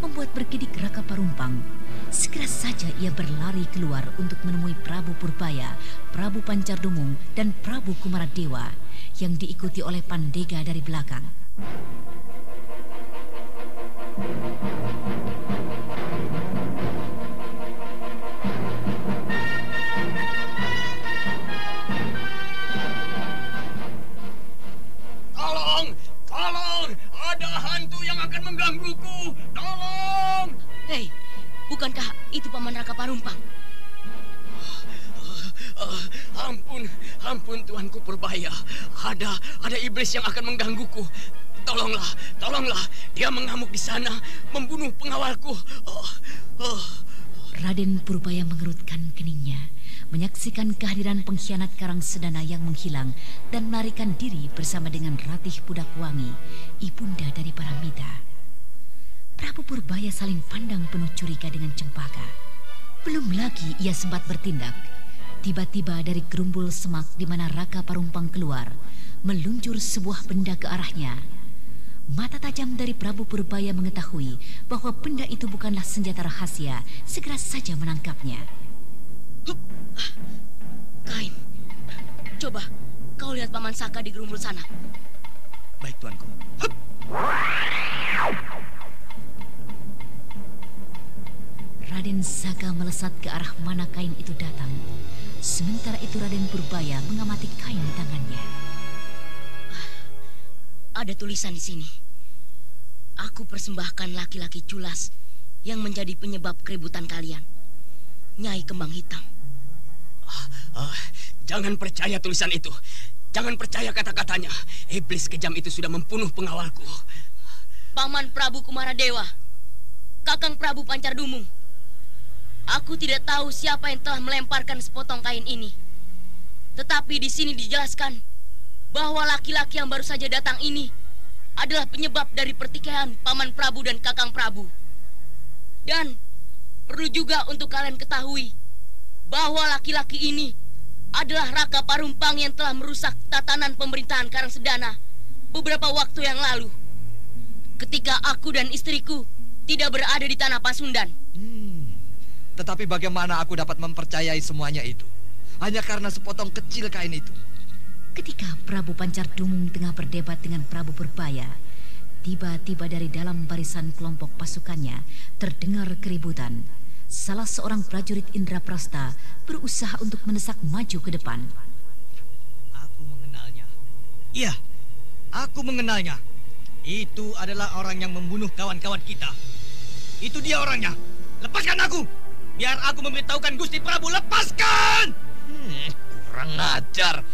membuat bergidik Raka Parumpang. Segera saja ia berlari keluar untuk menemui Prabu Purbaya, Prabu Pancardumung, dan Prabu Kumaradewa yang diikuti oleh Pandega dari belakang. Tolong, ada hantu yang akan menggangguku. Tolong. Hei, bukankah itu Paman Raka Parumpang? Ah, ampun, ampun Tuanku Purbaya. Ada, ada iblis yang akan menggangguku. Tolonglah, tolonglah. Dia mengamuk di sana, membunuh pengawalku. Oh, oh. Raden Purbaya mengerutkan keningnya, menyaksikan kehadiran pengkhianat Karang Sedana yang menghilang dan melarikan diri bersama dengan Ratih Pudakwangi, ibunda dari Paramita. Prabu Purbaya saling pandang penuh curiga dengan Cempaka. Belum lagi ia sempat bertindak. Tiba-tiba dari gerumbul semak di mana Raka Parumpang keluar, meluncur sebuah benda ke arahnya. Mata tajam dari Prabu Purbaya mengetahui bahwa benda itu bukanlah senjata rahasia, segera saja menangkapnya. Kain. Coba, kau lihat Paman Saka di gerumbul sana. Baik, Tuanku. Raden Saka melesat ke arah mana kain itu datang. Sementara itu Raden Purbaya mengamati kain di tangannya. Ada tulisan di sini. Aku persembahkan laki-laki culas yang menjadi penyebab keributan kalian. Nyai Kembang Hitam. Ah, jangan percaya tulisan itu. Jangan percaya kata-katanya. Iblis kejam itu sudah membunuh pengawalku. Paman Prabu Kumaradewa. Kakang Prabu Pancardumung. Aku tidak tahu siapa yang telah melemparkan sepotong kain ini. Tetapi di sini dijelaskan bahwa laki-laki yang baru saja datang ini adalah penyebab dari pertikaian Paman Prabu dan Kakang Prabu. Dan perlu juga untuk kalian ketahui bahwa laki-laki ini adalah Raka Parumpang yang telah merusak tatanan pemerintahan Karangsedana beberapa waktu yang lalu. Ketika aku dan istriku tidak berada di tanah Pasundan. Hmm. Tetapi bagaimana aku dapat mempercayai semuanya itu? Hanya karena sepotong kecil kain itu. Ketika Prabu Pancar Dumung tengah berdebat dengan Prabu Purbaya, tiba-tiba dari dalam barisan kelompok pasukannya terdengar keributan. Salah seorang prajurit Indra Prasta berusaha untuk mendesak maju ke depan. Aku mengenalnya. Iya, aku mengenalnya. Itu adalah orang yang membunuh kawan-kawan kita. Itu dia orangnya. Lepaskan aku. Biar aku memberitahukan Gusti Prabu. Lepaskan! Hmm, kurang ajar.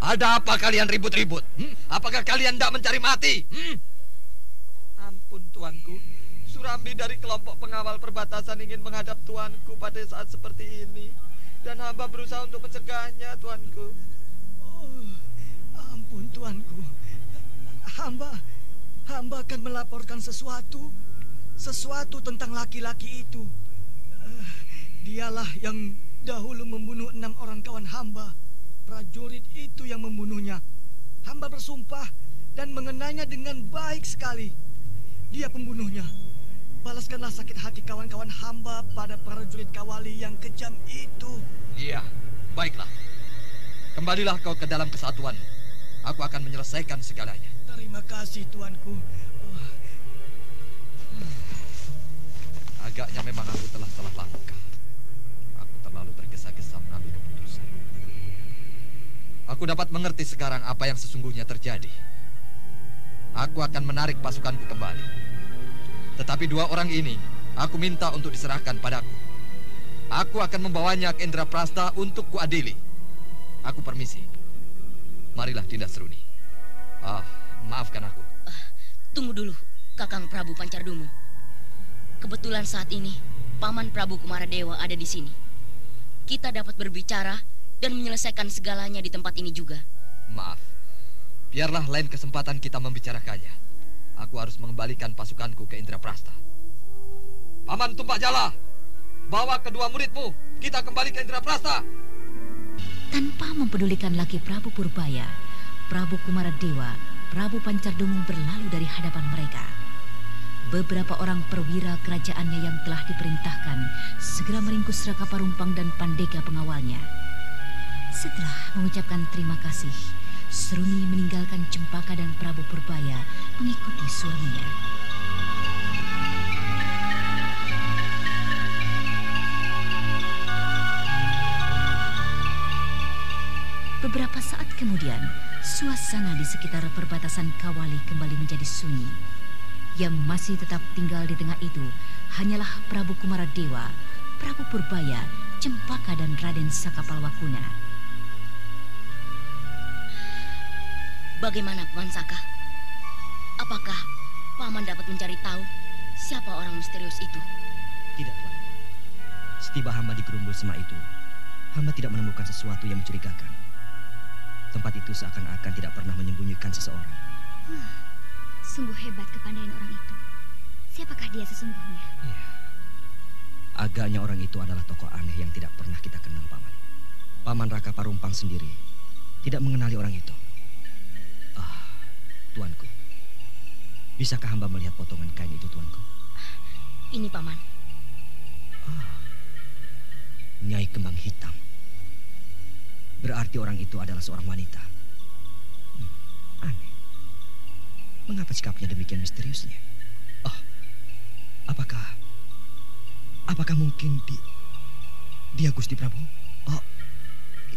Ada apa kalian ribut-ribut? Hmm? Apakah kalian tidak mencari mati? Hmm? Ampun tuanku, Surambi dari kelompok pengawal perbatasan ingin menghadap tuanku pada saat seperti ini. Dan hamba berusaha untuk mencegahnya, tuanku. Oh, ampun tuanku. Hamba, hamba akan melaporkan sesuatu. Sesuatu tentang laki-laki itu. Uh, dialah yang dahulu membunuh enam orang kawan hamba prajurit itu yang membunuhnya. Hamba bersumpah dan mengenanya dengan baik sekali. Dia pembunuhnya. Balaskanlah sakit hati kawan-kawan hamba pada prajurit kawali yang kejam itu. Iya, baiklah. Kembalilah kau ke dalam kesatuan. Aku akan menyelesaikan segalanya. Terima kasih, tuanku. Oh. Agaknya memang aku telah salah langkah. Aku terlalu tergesa-gesa mengambil keputusan. Aku dapat mengerti sekarang apa yang sesungguhnya terjadi. Aku akan menarik pasukanku kembali. Tetapi dua orang ini, aku minta untuk diserahkan padaku. Aku akan membawanya ke Indra Prasta untuk kuadili. Aku permisi. Marilah Dinda Seruni. Ah, maafkan aku. Uh, tunggu dulu, Kakang Prabu Pancardumu. Kebetulan saat ini, Paman Prabu Kumaradewa ada di sini. Kita dapat berbicara dan menyelesaikan segalanya di tempat ini juga. Maaf, biarlah lain kesempatan kita membicarakannya. Aku harus mengembalikan pasukanku ke Indraprasta. Paman Tumpak Jala, bawa kedua muridmu, kita kembali ke Indraprasta. Tanpa mempedulikan lagi Prabu Purbaya, Prabu Kumaradewa, Prabu Pancardumung berlalu dari hadapan mereka. Beberapa orang perwira kerajaannya yang telah diperintahkan segera meringkus Raka Parumpang dan Pandega pengawalnya. Setelah mengucapkan terima kasih, Seruni meninggalkan Cempaka dan Prabu Purbaya mengikuti suaminya. Beberapa saat kemudian, suasana di sekitar perbatasan Kawali kembali menjadi sunyi. Yang masih tetap tinggal di tengah itu hanyalah Prabu Kumaradewa, Prabu Purbaya, Cempaka dan Raden Sakapalwakuna. Bagaimana Paman Saka? Apakah Paman dapat mencari tahu siapa orang misterius itu? Tidak, Tuan. Setiba hamba di gerumbul sema itu, hamba tidak menemukan sesuatu yang mencurigakan. Tempat itu seakan-akan tidak pernah menyembunyikan seseorang. Hmm, sungguh hebat kepandaian orang itu. Siapakah dia sesungguhnya? Iya. Agaknya orang itu adalah tokoh aneh yang tidak pernah kita kenal, Paman. Paman Raka Parumpang sendiri tidak mengenali orang itu. Tuanku. Bisakah hamba melihat potongan kain itu, tuanku? Ini, Paman. Ah, Nyai Kembang Hitam. Berarti orang itu adalah seorang wanita. Hmm, aneh. Mengapa sikapnya demikian misteriusnya? Oh, apakah... Apakah mungkin di... Dia Gusti Prabu? Oh,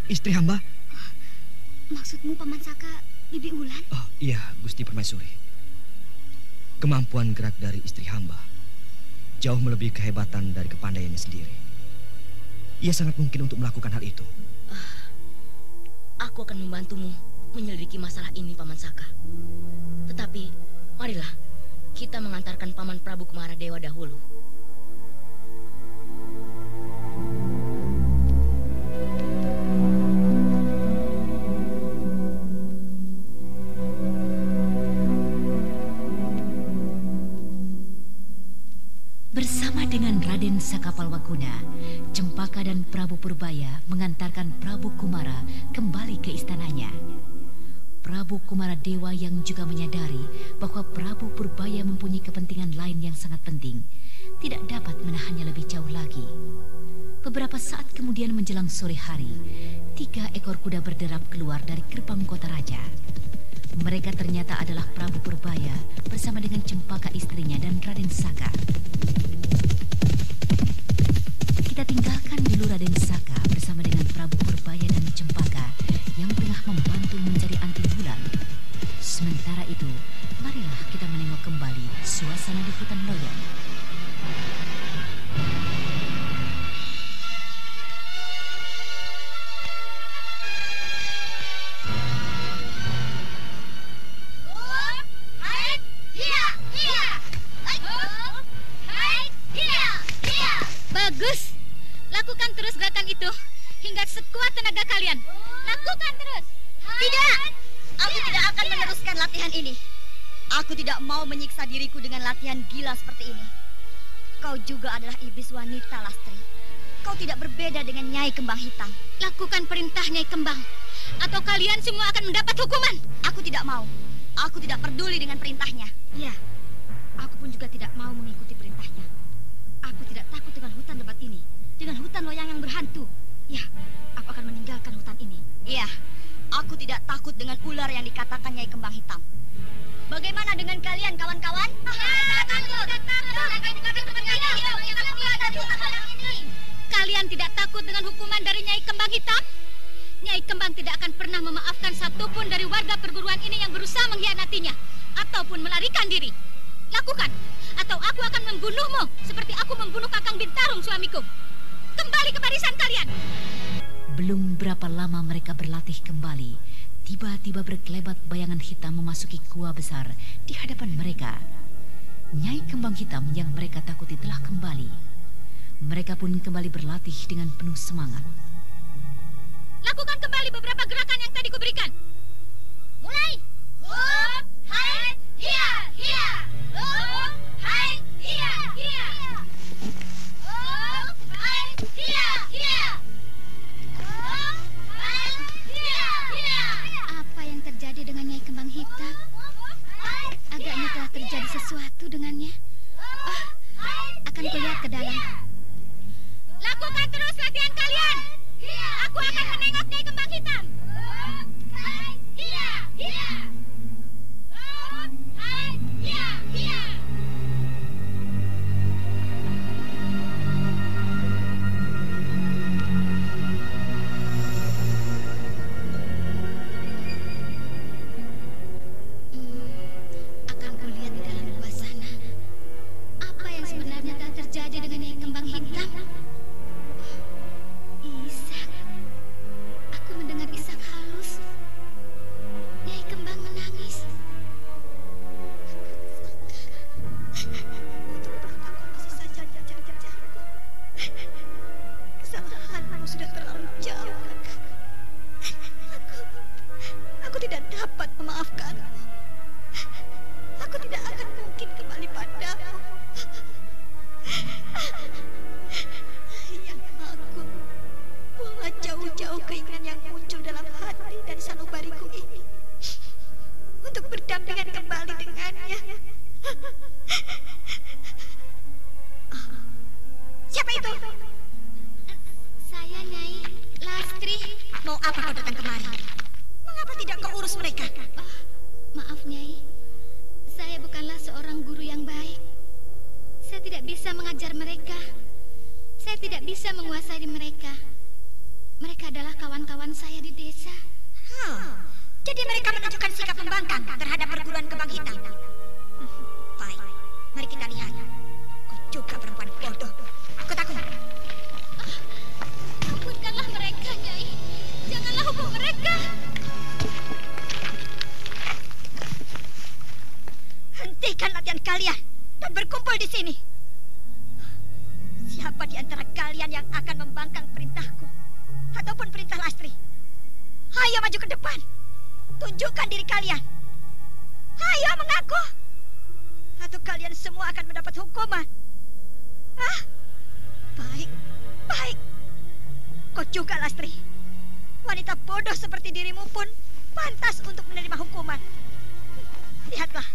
istri hamba? Maksudmu Paman Saka, Bibi Ulan? Oh, iya, Gusti Permaisuri. Kemampuan gerak dari istri hamba jauh melebihi kehebatan dari kepandaiannya sendiri. Ia sangat mungkin untuk melakukan hal itu. Uh, aku akan membantumu menyelidiki masalah ini, Paman Saka. Tetapi, marilah kita mengantarkan Paman Prabu Kumaradewa dahulu Saka Palwaguna, Cempaka dan Prabu Purbaya mengantarkan Prabu Kumara kembali ke istananya. Prabu Kumara Dewa yang juga menyadari bahwa Prabu Purbaya mempunyai kepentingan lain yang sangat penting, tidak dapat menahannya lebih jauh lagi. Beberapa saat kemudian menjelang sore hari, tiga ekor kuda berderap keluar dari gerbang kota raja. Mereka ternyata adalah Prabu Purbaya bersama dengan Cempaka istrinya dan Raden Saka. Tinggalkan kalian. Lakukan terus. Tidak. Aku tidak akan meneruskan latihan ini. Aku tidak mau menyiksa diriku dengan latihan gila seperti ini. Kau juga adalah iblis wanita, Lastri. Kau tidak berbeda dengan Nyai Kembang Hitam. Lakukan perintah Nyai Kembang, atau kalian semua akan mendapat hukuman. Aku tidak mau. Aku tidak peduli dengan perintahnya. Ya, aku pun juga tidak mau mengikuti perintahnya. Aku tidak takut dengan hutan lebat ini, dengan hutan loyang yang berhantu. Ya, Iya, aku tidak takut dengan ular yang dikatakan Nyai Kembang Hitam. Bagaimana dengan kalian, kawan-kawan? Kalian tidak takut dengan hukuman dari Nyai Kembang Hitam? Nyai Kembang tidak akan pernah memaafkan satupun dari warga perguruan ini yang berusaha mengkhianatinya ataupun melarikan diri. Lakukan, atau aku akan membunuhmu seperti aku membunuh Kakang Bintarung suamiku. Kembali ke barisan kalian. Belum berapa lama mereka berlatih kembali, tiba-tiba berkelebat bayangan hitam memasuki gua besar di hadapan mereka. Nyai kembang hitam yang mereka takuti telah kembali. Mereka pun kembali berlatih dengan penuh semangat. Lakukan kembali beberapa gerakan yang tadi kuberikan. Mulai. Hai, hia. Hup, hai, hia. Hup, hai, hia, hia. Akan kulihat ke dalam. Lakukan terus latihan kalian. Aku akan menengok Nyai Kembang Hitam. Akan Ayo maju ke depan. Tunjukkan diri kalian. Ayo mengaku. Atau kalian semua akan mendapat hukuman. Hah? Baik, baik. Kau juga, Lastri. Wanita bodoh seperti dirimu pun pantas untuk menerima hukuman. Lihatlah,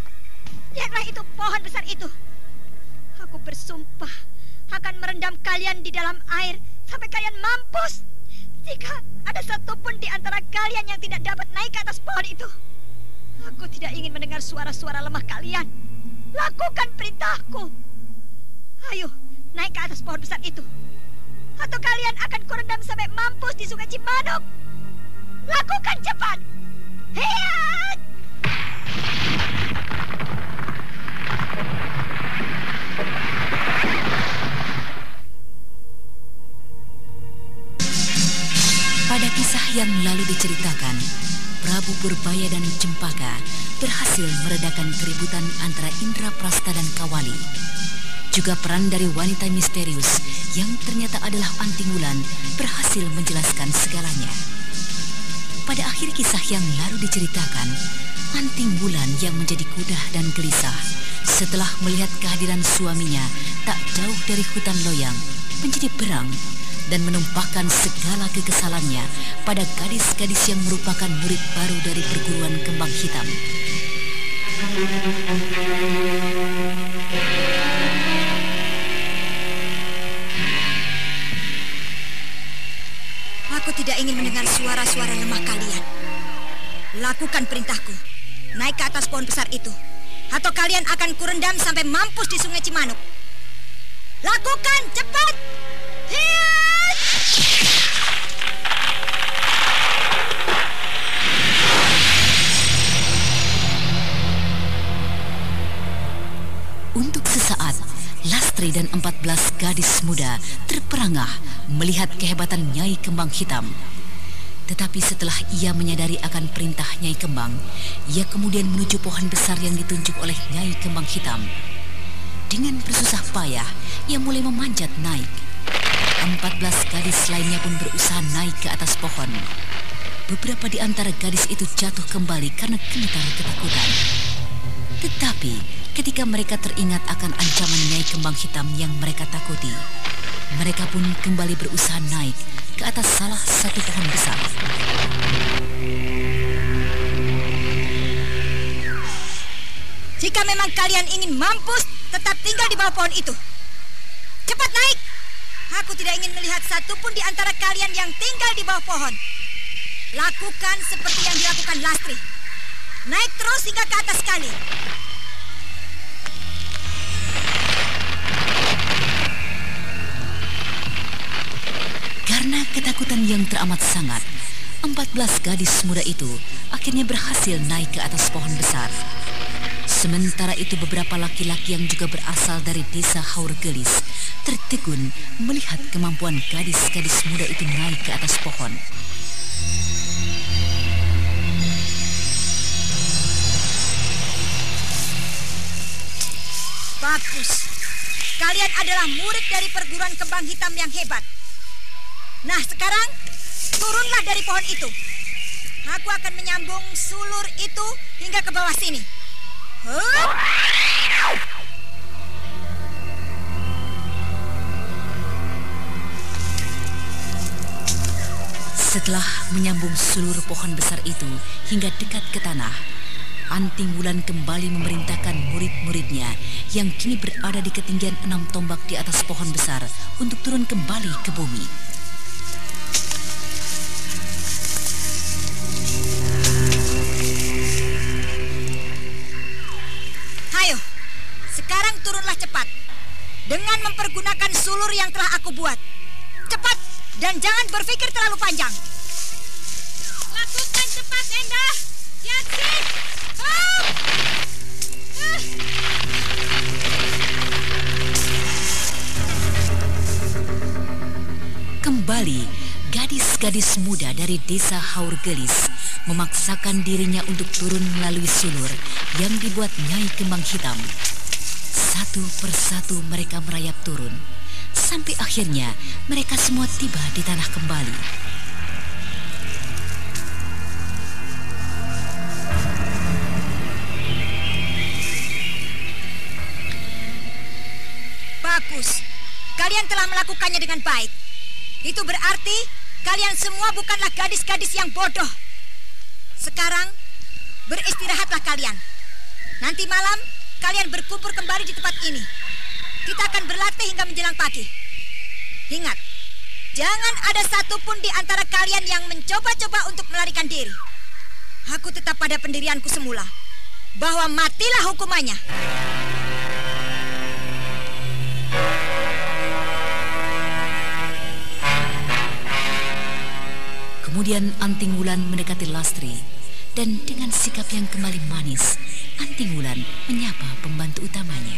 lihatlah itu pohon besar itu. Aku bersumpah akan merendam kalian di dalam air sampai kalian mampus. Jika ada satupun di antara kalian yang tidak dapat naik ke atas pohon itu, aku tidak ingin mendengar suara-suara lemah kalian. Lakukan perintahku. Ayo, naik ke atas pohon besar itu. Atau kalian akan kurendam sampai mampus di sungai Cimanuk. Lakukan cepat. Hiat! Yang lalu diceritakan, Prabu Purbaya dan Cempaka berhasil meredakan keributan antara Indra Prasta dan Kawali. Juga peran dari wanita misterius yang ternyata adalah Anting Wulan berhasil menjelaskan segalanya. Pada akhir kisah yang lalu diceritakan, Anting Wulan yang menjadi kudah dan gelisah setelah melihat kehadiran suaminya tak jauh dari hutan loyang menjadi berang dan menumpahkan segala kekesalannya pada gadis-gadis yang merupakan murid baru dari perguruan kembang hitam. Aku tidak ingin mendengar suara-suara lemah kalian. Lakukan perintahku. Naik ke atas pohon besar itu. Atau kalian akan kurendam sampai mampus di sungai Cimanuk. Lakukan, cepat! Hiat! Untuk sesaat, Lastri dan 14 gadis muda terperangah melihat kehebatan Nyai Kembang Hitam. Tetapi setelah ia menyadari akan perintah Nyai Kembang, ia kemudian menuju pohon besar yang ditunjuk oleh Nyai Kembang Hitam. Dengan bersusah payah, ia mulai memanjat naik. 14 gadis lainnya pun berusaha naik ke atas pohon. Beberapa di antara gadis itu jatuh kembali karena gemetar ketakutan. Tetapi ketika mereka teringat akan ancaman Nyai Kembang Hitam yang mereka takuti, mereka pun kembali berusaha naik ke atas salah satu pohon besar. Jika memang kalian ingin mampus, tetap tinggal di bawah pohon itu. Cepat naik! Aku tidak ingin melihat satupun di antara kalian yang tinggal di bawah pohon. Lakukan seperti yang dilakukan Lastri. Naik terus hingga ke atas sekali. Karena ketakutan yang teramat sangat, 14 gadis muda itu akhirnya berhasil naik ke atas pohon besar. Sementara itu beberapa laki-laki yang juga berasal dari desa Haurgelis tertegun melihat kemampuan gadis-gadis muda itu naik ke atas pohon. Bagus. Kalian adalah murid dari perguruan kembang hitam yang hebat. Nah, sekarang turunlah dari pohon itu. Aku akan menyambung sulur itu hingga ke bawah sini. Setelah menyambung seluruh pohon besar itu hingga dekat ke tanah, Anting Wulan kembali memerintahkan murid-muridnya yang kini berada di ketinggian enam tombak di atas pohon besar untuk turun kembali ke bumi. Sekarang turunlah cepat. Dengan mempergunakan sulur yang telah aku buat. Cepat dan jangan berpikir terlalu panjang. Lakukan cepat, Endah. Yasin. Hop. Ah. Kembali, gadis-gadis muda dari desa Haurgelis memaksakan dirinya untuk turun melalui sulur yang dibuat Nyai Kembang Hitam. Satu persatu mereka merayap turun, sampai akhirnya mereka semua tiba di tanah kembali. Bagus. kalian telah melakukannya dengan baik. Itu berarti kalian semua bukanlah gadis-gadis yang bodoh. Sekarang beristirahatlah kalian. Nanti malam kalian berkumpul kembali di tempat ini. Kita akan berlatih hingga menjelang pagi. Ingat, jangan ada satupun di antara kalian yang mencoba-coba untuk melarikan diri. Aku tetap pada pendirianku semula, bahwa matilah hukumannya. Kemudian Anting Wulan mendekati Lastri dan dengan sikap yang kembali manis, Anting Wulan menyapa pembantu utamanya.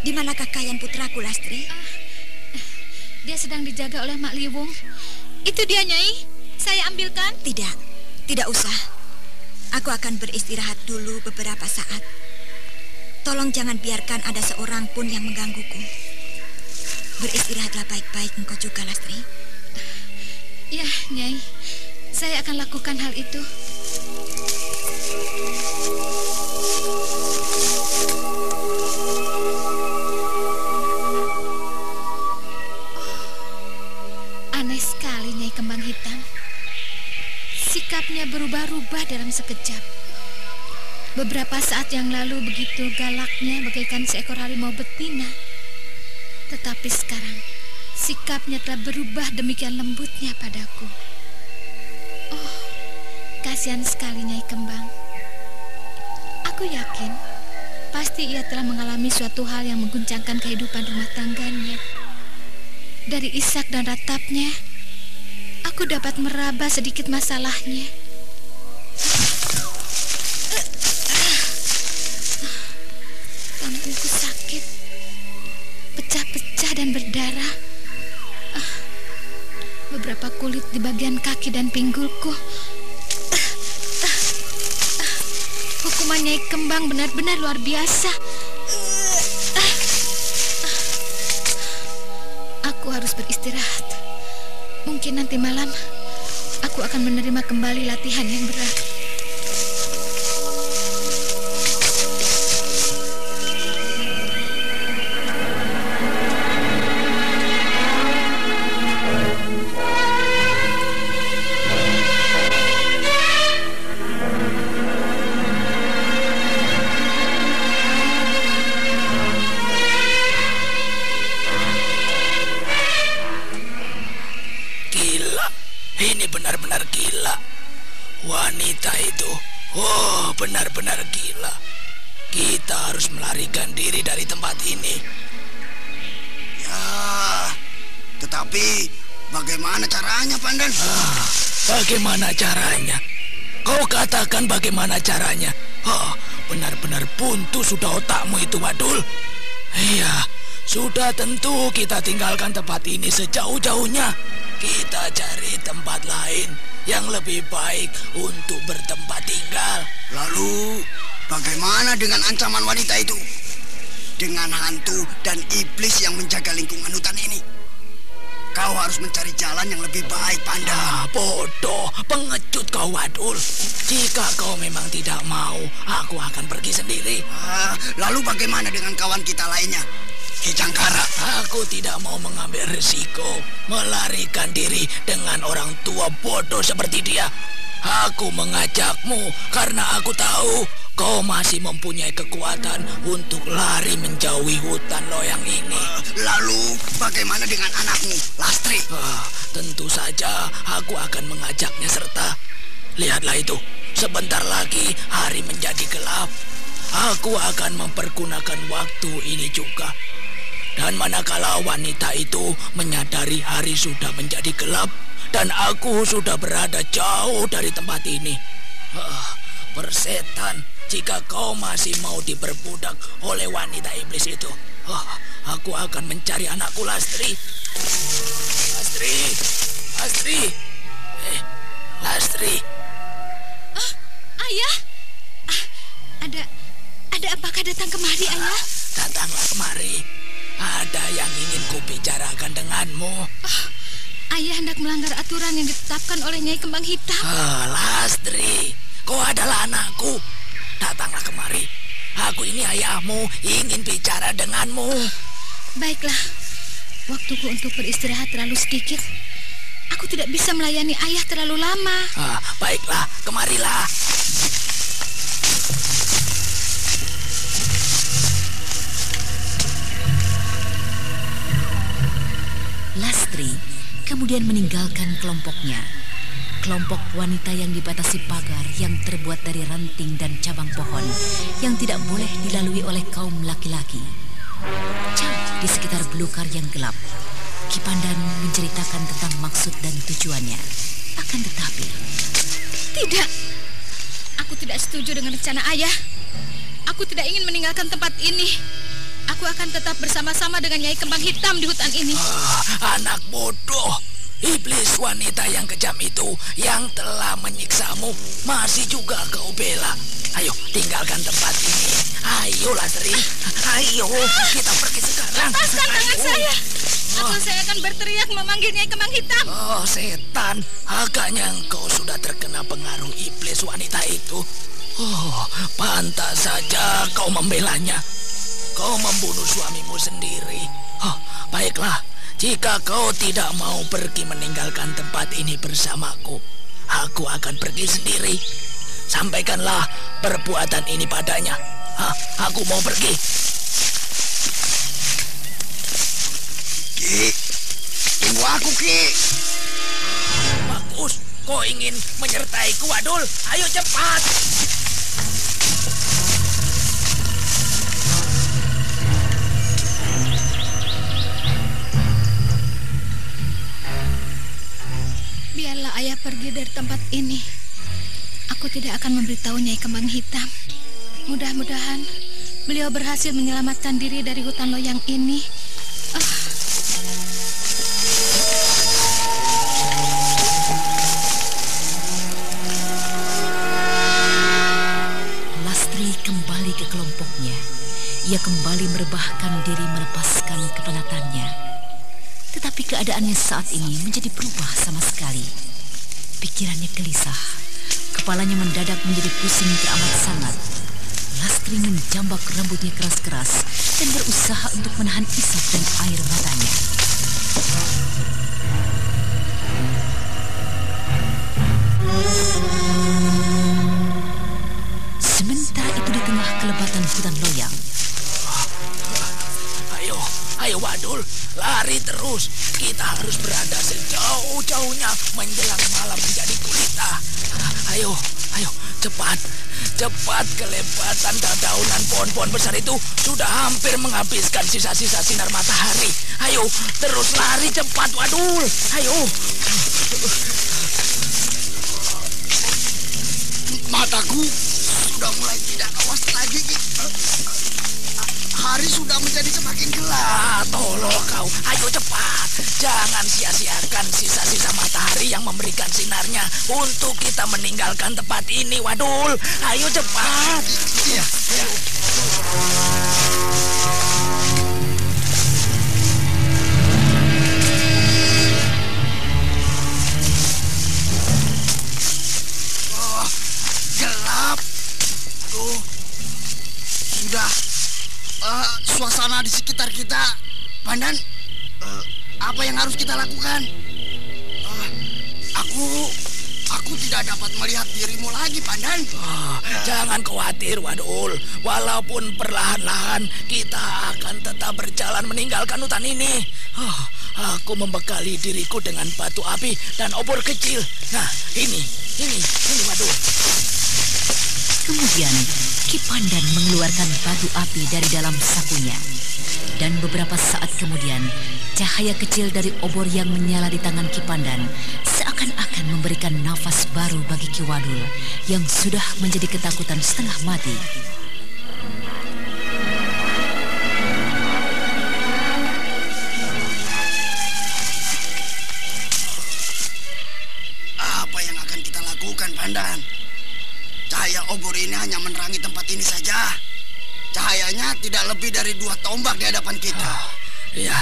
Di manakah kalian putraku, Lastri? Ah, dia sedang dijaga oleh Mak Liwung. Itu dia, Nyai. Saya ambilkan. Tidak, tidak usah. Aku akan beristirahat dulu beberapa saat. Tolong jangan biarkan ada seorang pun yang menggangguku. Beristirahatlah baik-baik engkau juga, Lastri. Ya, Nyai. Saya akan lakukan hal itu. Aneh sekali Nyai Kembang Hitam. Sikapnya berubah-ubah dalam sekejap. Beberapa saat yang lalu begitu galaknya bagaikan seekor harimau betina. Tetapi sekarang sikapnya telah berubah demikian lembutnya padaku. Oh, kasihan sekali Nyai Kembang. Aku yakin pasti ia telah mengalami suatu hal yang mengguncangkan kehidupan rumah tangganya. Dari isak dan ratapnya, aku dapat meraba sedikit masalahnya. Beberapa kulit di bagian kaki dan pinggulku. Hukuman Nyai Kembang benar-benar luar biasa. Aku harus beristirahat. Mungkin nanti malam aku akan menerima kembali latihan yang berat. Ini. Ya, tetapi bagaimana caranya, Pandan? Ah, bagaimana caranya? Kau katakan bagaimana caranya? Oh, benar-benar buntu sudah otakmu itu, Wadul. Iya, sudah tentu kita tinggalkan tempat ini sejauh-jauhnya. Kita cari tempat lain yang lebih baik untuk bertempat tinggal. Lalu, bagaimana dengan ancaman wanita itu? Dengan hantu dan iblis yang menjaga lingkungan hutan ini. Kau harus mencari jalan yang lebih baik, Panda. Ah, bodoh, pengecut kau, Wadul. Jika kau memang tidak mau, aku akan pergi sendiri. Ah, lalu bagaimana dengan kawan kita lainnya? Kijangkara. Aku tidak mau mengambil risiko melarikan diri dengan orang tua bodoh seperti dia. Aku mengajakmu karena aku tahu kau masih mempunyai kekuatan untuk lari menjauhi hutan loyang ini. Uh, lalu bagaimana dengan anakmu, Lastri? Uh, tentu saja aku akan mengajaknya serta. Lihatlah itu, sebentar lagi hari menjadi gelap. Aku akan mempergunakan waktu ini juga dan manakala wanita itu menyadari hari sudah menjadi gelap dan aku sudah berada jauh dari tempat ini. Uh, persetan, jika kau masih mau diperbudak oleh wanita iblis itu, uh, aku akan mencari anakku Lastri. Lastri, Lastri, eh, Lastri. Oh, ayah, ah, ada, ada apakah datang kemari, ayah? Datanglah kemari. Ada yang ingin kubicarakan denganmu. Oh, ayah hendak melanggar aturan yang ditetapkan oleh Nyai Kembang Hitam. Oh, Lastri, kau adalah anakku. Datanglah kemari. Aku ini ayahmu, ingin bicara denganmu. Baiklah, waktuku untuk beristirahat terlalu sedikit. Aku tidak bisa melayani ayah terlalu lama. Ah, baiklah, kemarilah. Lastri kemudian meninggalkan kelompoknya. Kelompok wanita yang dibatasi pagar yang terbuat dari ranting dan cabang pohon yang tidak boleh dilalui oleh kaum laki-laki. Jauh di sekitar belukar yang gelap, Kipandan menceritakan tentang maksud dan tujuannya. Akan tetapi, Tidak. Aku tidak setuju dengan rencana ayah. Aku tidak ingin meninggalkan tempat ini. Aku akan tetap bersama-sama dengan Nyai Kembang Hitam di hutan ini. Ah, anak bodoh. Iblis wanita yang kejam itu yang telah menyiksamu masih juga kau bela. Ayo, tinggalkan tempat ini. Ayo, Latri. Ayo, kita pergi sekarang. Lepaskan tangan saya. Atau saya akan berteriak memanggil Nyai Kembang Hitam. Oh, setan. Agaknya engkau sudah terkena pengaruh iblis wanita itu. Oh, pantas saja kau membelanya. Kau membunuh suamimu sendiri. Oh, baiklah. Jika kau tidak mau pergi meninggalkan tempat ini bersamaku, aku akan pergi sendiri. Sampaikanlah perbuatan ini padanya. Hah, aku mau pergi. Ki, tunggu aku, Ki. Bagus, kau ingin menyertaiku, Wadul. Ayo cepat. Biarlah ayah pergi dari tempat ini. Aku tidak akan memberitahu Nyai Kembang Hitam. Mudah-mudahan beliau berhasil menyelamatkan diri dari hutan loyang ini. Ah, Lastri kembali ke kelompoknya. Ia kembali merebahkan diri keadaannya saat ini menjadi berubah sama sekali. Pikirannya gelisah. Kepalanya mendadak menjadi pusing teramat sangat. Lastri menjambak rambutnya keras-keras dan berusaha untuk menahan isap dan air matanya. Sementara itu di tengah kelebatan hutan loyang, Ayo, ayo Wadul, lari terus. Kita harus berada sejauh-jauhnya menjelang malam menjadi gulita. Ayo, ayo, cepat. Cepat kelebatan dadaunan pohon-pohon besar itu sudah hampir menghabiskan sisa-sisa sinar matahari. Ayo, terus lari cepat, Wadul. Ayo. Mataku sudah mulai tidak awas lagi. Hari sudah menjadi semakin gelap. Tolong kau. Ayo cepat. Jangan sia-siakan sisa-sisa matahari yang memberikan sinarnya untuk kita meninggalkan tempat ini, Wadul. Ayo cepat. Iya, iya. Oh, gelap. Tuh, sudah eh, suasana di sekitar kita. Pandan, eh, apa yang harus kita lakukan? Eh, aku, aku tidak dapat melihat dirimu lagi, Pandan. Ah, jangan khawatir, Wadul. Walaupun perlahan-lahan, kita akan tetap berjalan meninggalkan hutan ini. Ah, aku membekali diriku dengan batu api dan obor kecil. Nah, ini, ini, ini, Wadul. Kemudian Kipandan mengeluarkan batu api dari dalam sakunya. Dan beberapa saat kemudian, cahaya kecil dari obor yang menyala di tangan Kipandan seakan-akan memberikan nafas baru bagi Kiwadul yang sudah menjadi ketakutan setengah mati. Obor ini hanya menerangi tempat ini saja. Cahayanya tidak lebih dari dua tombak di hadapan kita. Ya,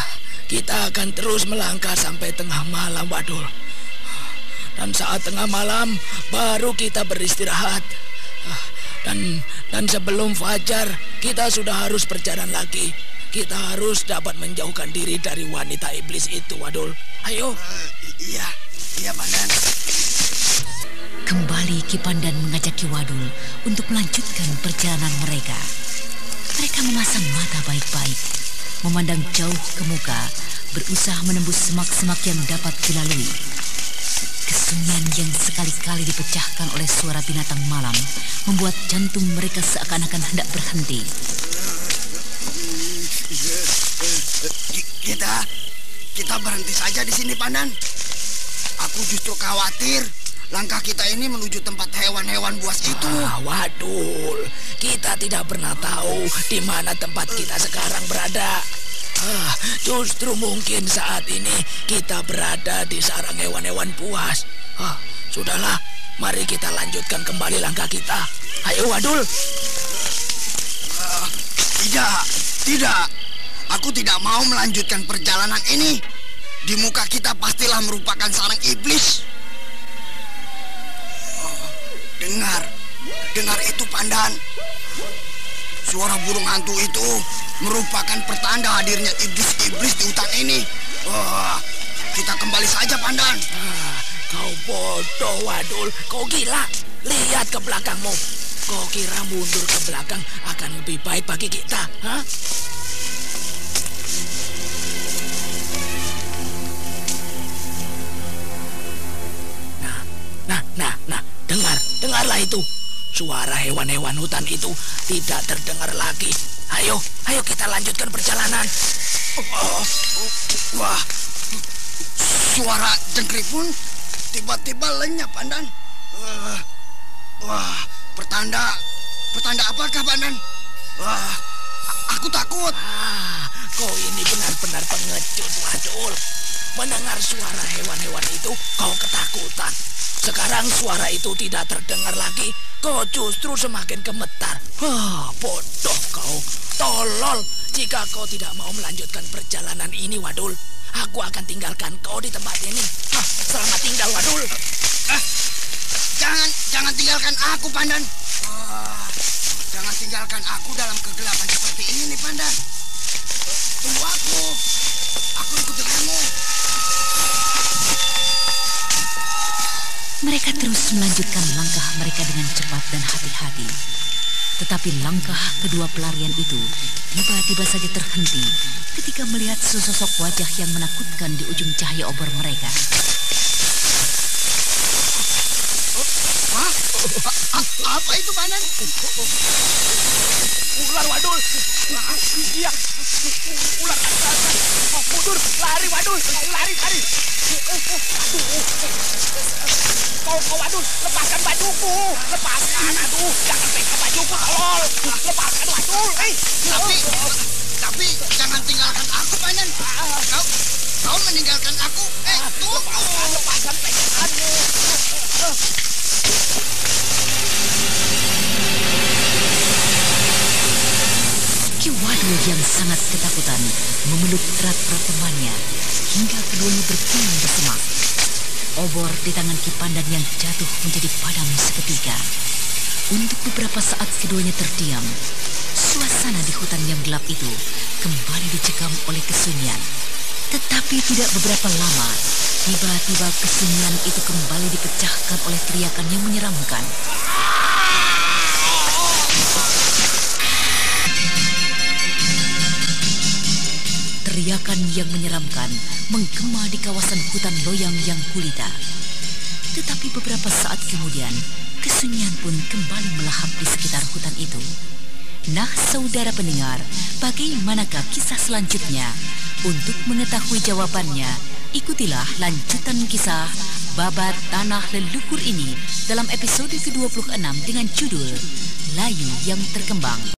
kita akan terus melangkah sampai tengah malam, Wadul. Dan saat tengah malam, baru kita beristirahat. Dan dan sebelum fajar kita sudah harus berjalan lagi. Kita harus dapat menjauhkan diri dari wanita iblis itu, Wadul. Ayo. Uh, iya, iya Pandan. Kembali Kipandan mengajak Ki Wadul untuk melanjutkan perjalanan mereka. Mereka memasang mata baik-baik, memandang jauh ke muka, berusaha menembus semak-semak yang dapat dilalui. Kesunyian yang sekali-kali dipecahkan oleh suara binatang malam membuat jantung mereka seakan-akan hendak berhenti. Kita, kita berhenti saja di sini, Pandan. Aku justru khawatir langkah kita ini menuju tempat hewan-hewan buas itu. Ah, waduh, kita tidak pernah tahu di mana tempat kita sekarang berada. Ah, justru mungkin saat ini kita berada di sarang hewan-hewan buas. Ah, sudahlah, mari kita lanjutkan kembali langkah kita. Ayo, Wadul. Uh, tidak, tidak. Aku tidak mau melanjutkan perjalanan ini. Di muka kita pastilah merupakan sarang iblis. Dengar, dengar itu pandan. Suara burung hantu itu merupakan pertanda hadirnya iblis-iblis di hutan ini. Wah, kita kembali saja, Pandan. Ah, kau bodoh, Wadul. Kau gila. Lihat ke belakangmu. Kau kira mundur ke belakang akan lebih baik bagi kita, ha? Nah, nah, nah, nah, dengar, dengarlah itu. Suara hewan-hewan hutan itu tidak terdengar lagi. Ayo, ayo kita lanjutkan perjalanan. Oh, wah, suara jengkrik pun tiba-tiba lenyap, Pandan. Uh, wah, pertanda, pertanda apakah, Pandan? Wah, aku takut. Ah, kau ini benar-benar pengecut, Wadul. Mendengar suara hewan-hewan itu, kau ketakutan. Sekarang suara itu tidak terdengar lagi. Kau justru semakin gemetar. Ah, bodoh kau. Tolol. Jika kau tidak mau melanjutkan perjalanan ini, Wadul, aku akan tinggalkan kau di tempat ini. Ah, selamat tinggal, Wadul. Ah, jangan, jangan tinggalkan aku, Pandan. Ah, jangan tinggalkan aku dalam kegelapan seperti ini, Pandan. Tunggu aku. Aku ikut denganmu. Mereka terus melanjutkan langkah mereka dengan cepat dan hati-hati. Tetapi langkah kedua pelarian itu tiba-tiba saja terhenti ketika melihat sesosok wajah yang menakutkan di ujung cahaya obor mereka. Hah? Apa itu, Panan? Ular wadul. Iya. Ular raksasa. Mundur, lari wadul. Lari, lari. Kau, kau wadul, lepaskan bajuku. Lepaskan, aduh. Jangan pegang bajuku, tolol. Lepaskan wadul. Eh. Tapi, tapi jangan tinggalkan aku, Panan. Kau, kau meninggalkan aku. Eh, tunggu. Lepaskan, lepaskan peganganmu. Ki Wadul yang sangat ketakutan memeluk erat-erat temannya hingga keduanya berpulang bersemak. Obor di tangan Ki Pandan yang jatuh menjadi padam seketika. Untuk beberapa saat keduanya terdiam. Suasana di hutan yang gelap itu kembali dicekam oleh kesunyian. Tetapi tidak beberapa lama, tiba-tiba kesunyian itu kembali dipecahkan oleh teriakan yang menyeramkan. Teriakan yang menyeramkan menggema di kawasan hutan loyang yang gulita. Tetapi beberapa saat kemudian, kesunyian pun kembali melahap di sekitar hutan itu. Nah, saudara pendengar, bagaimanakah kisah selanjutnya? Untuk mengetahui jawabannya, ikutilah lanjutan kisah Babat Tanah Leluhur ini dalam episode ke-26 dengan judul Layu yang Terkembang.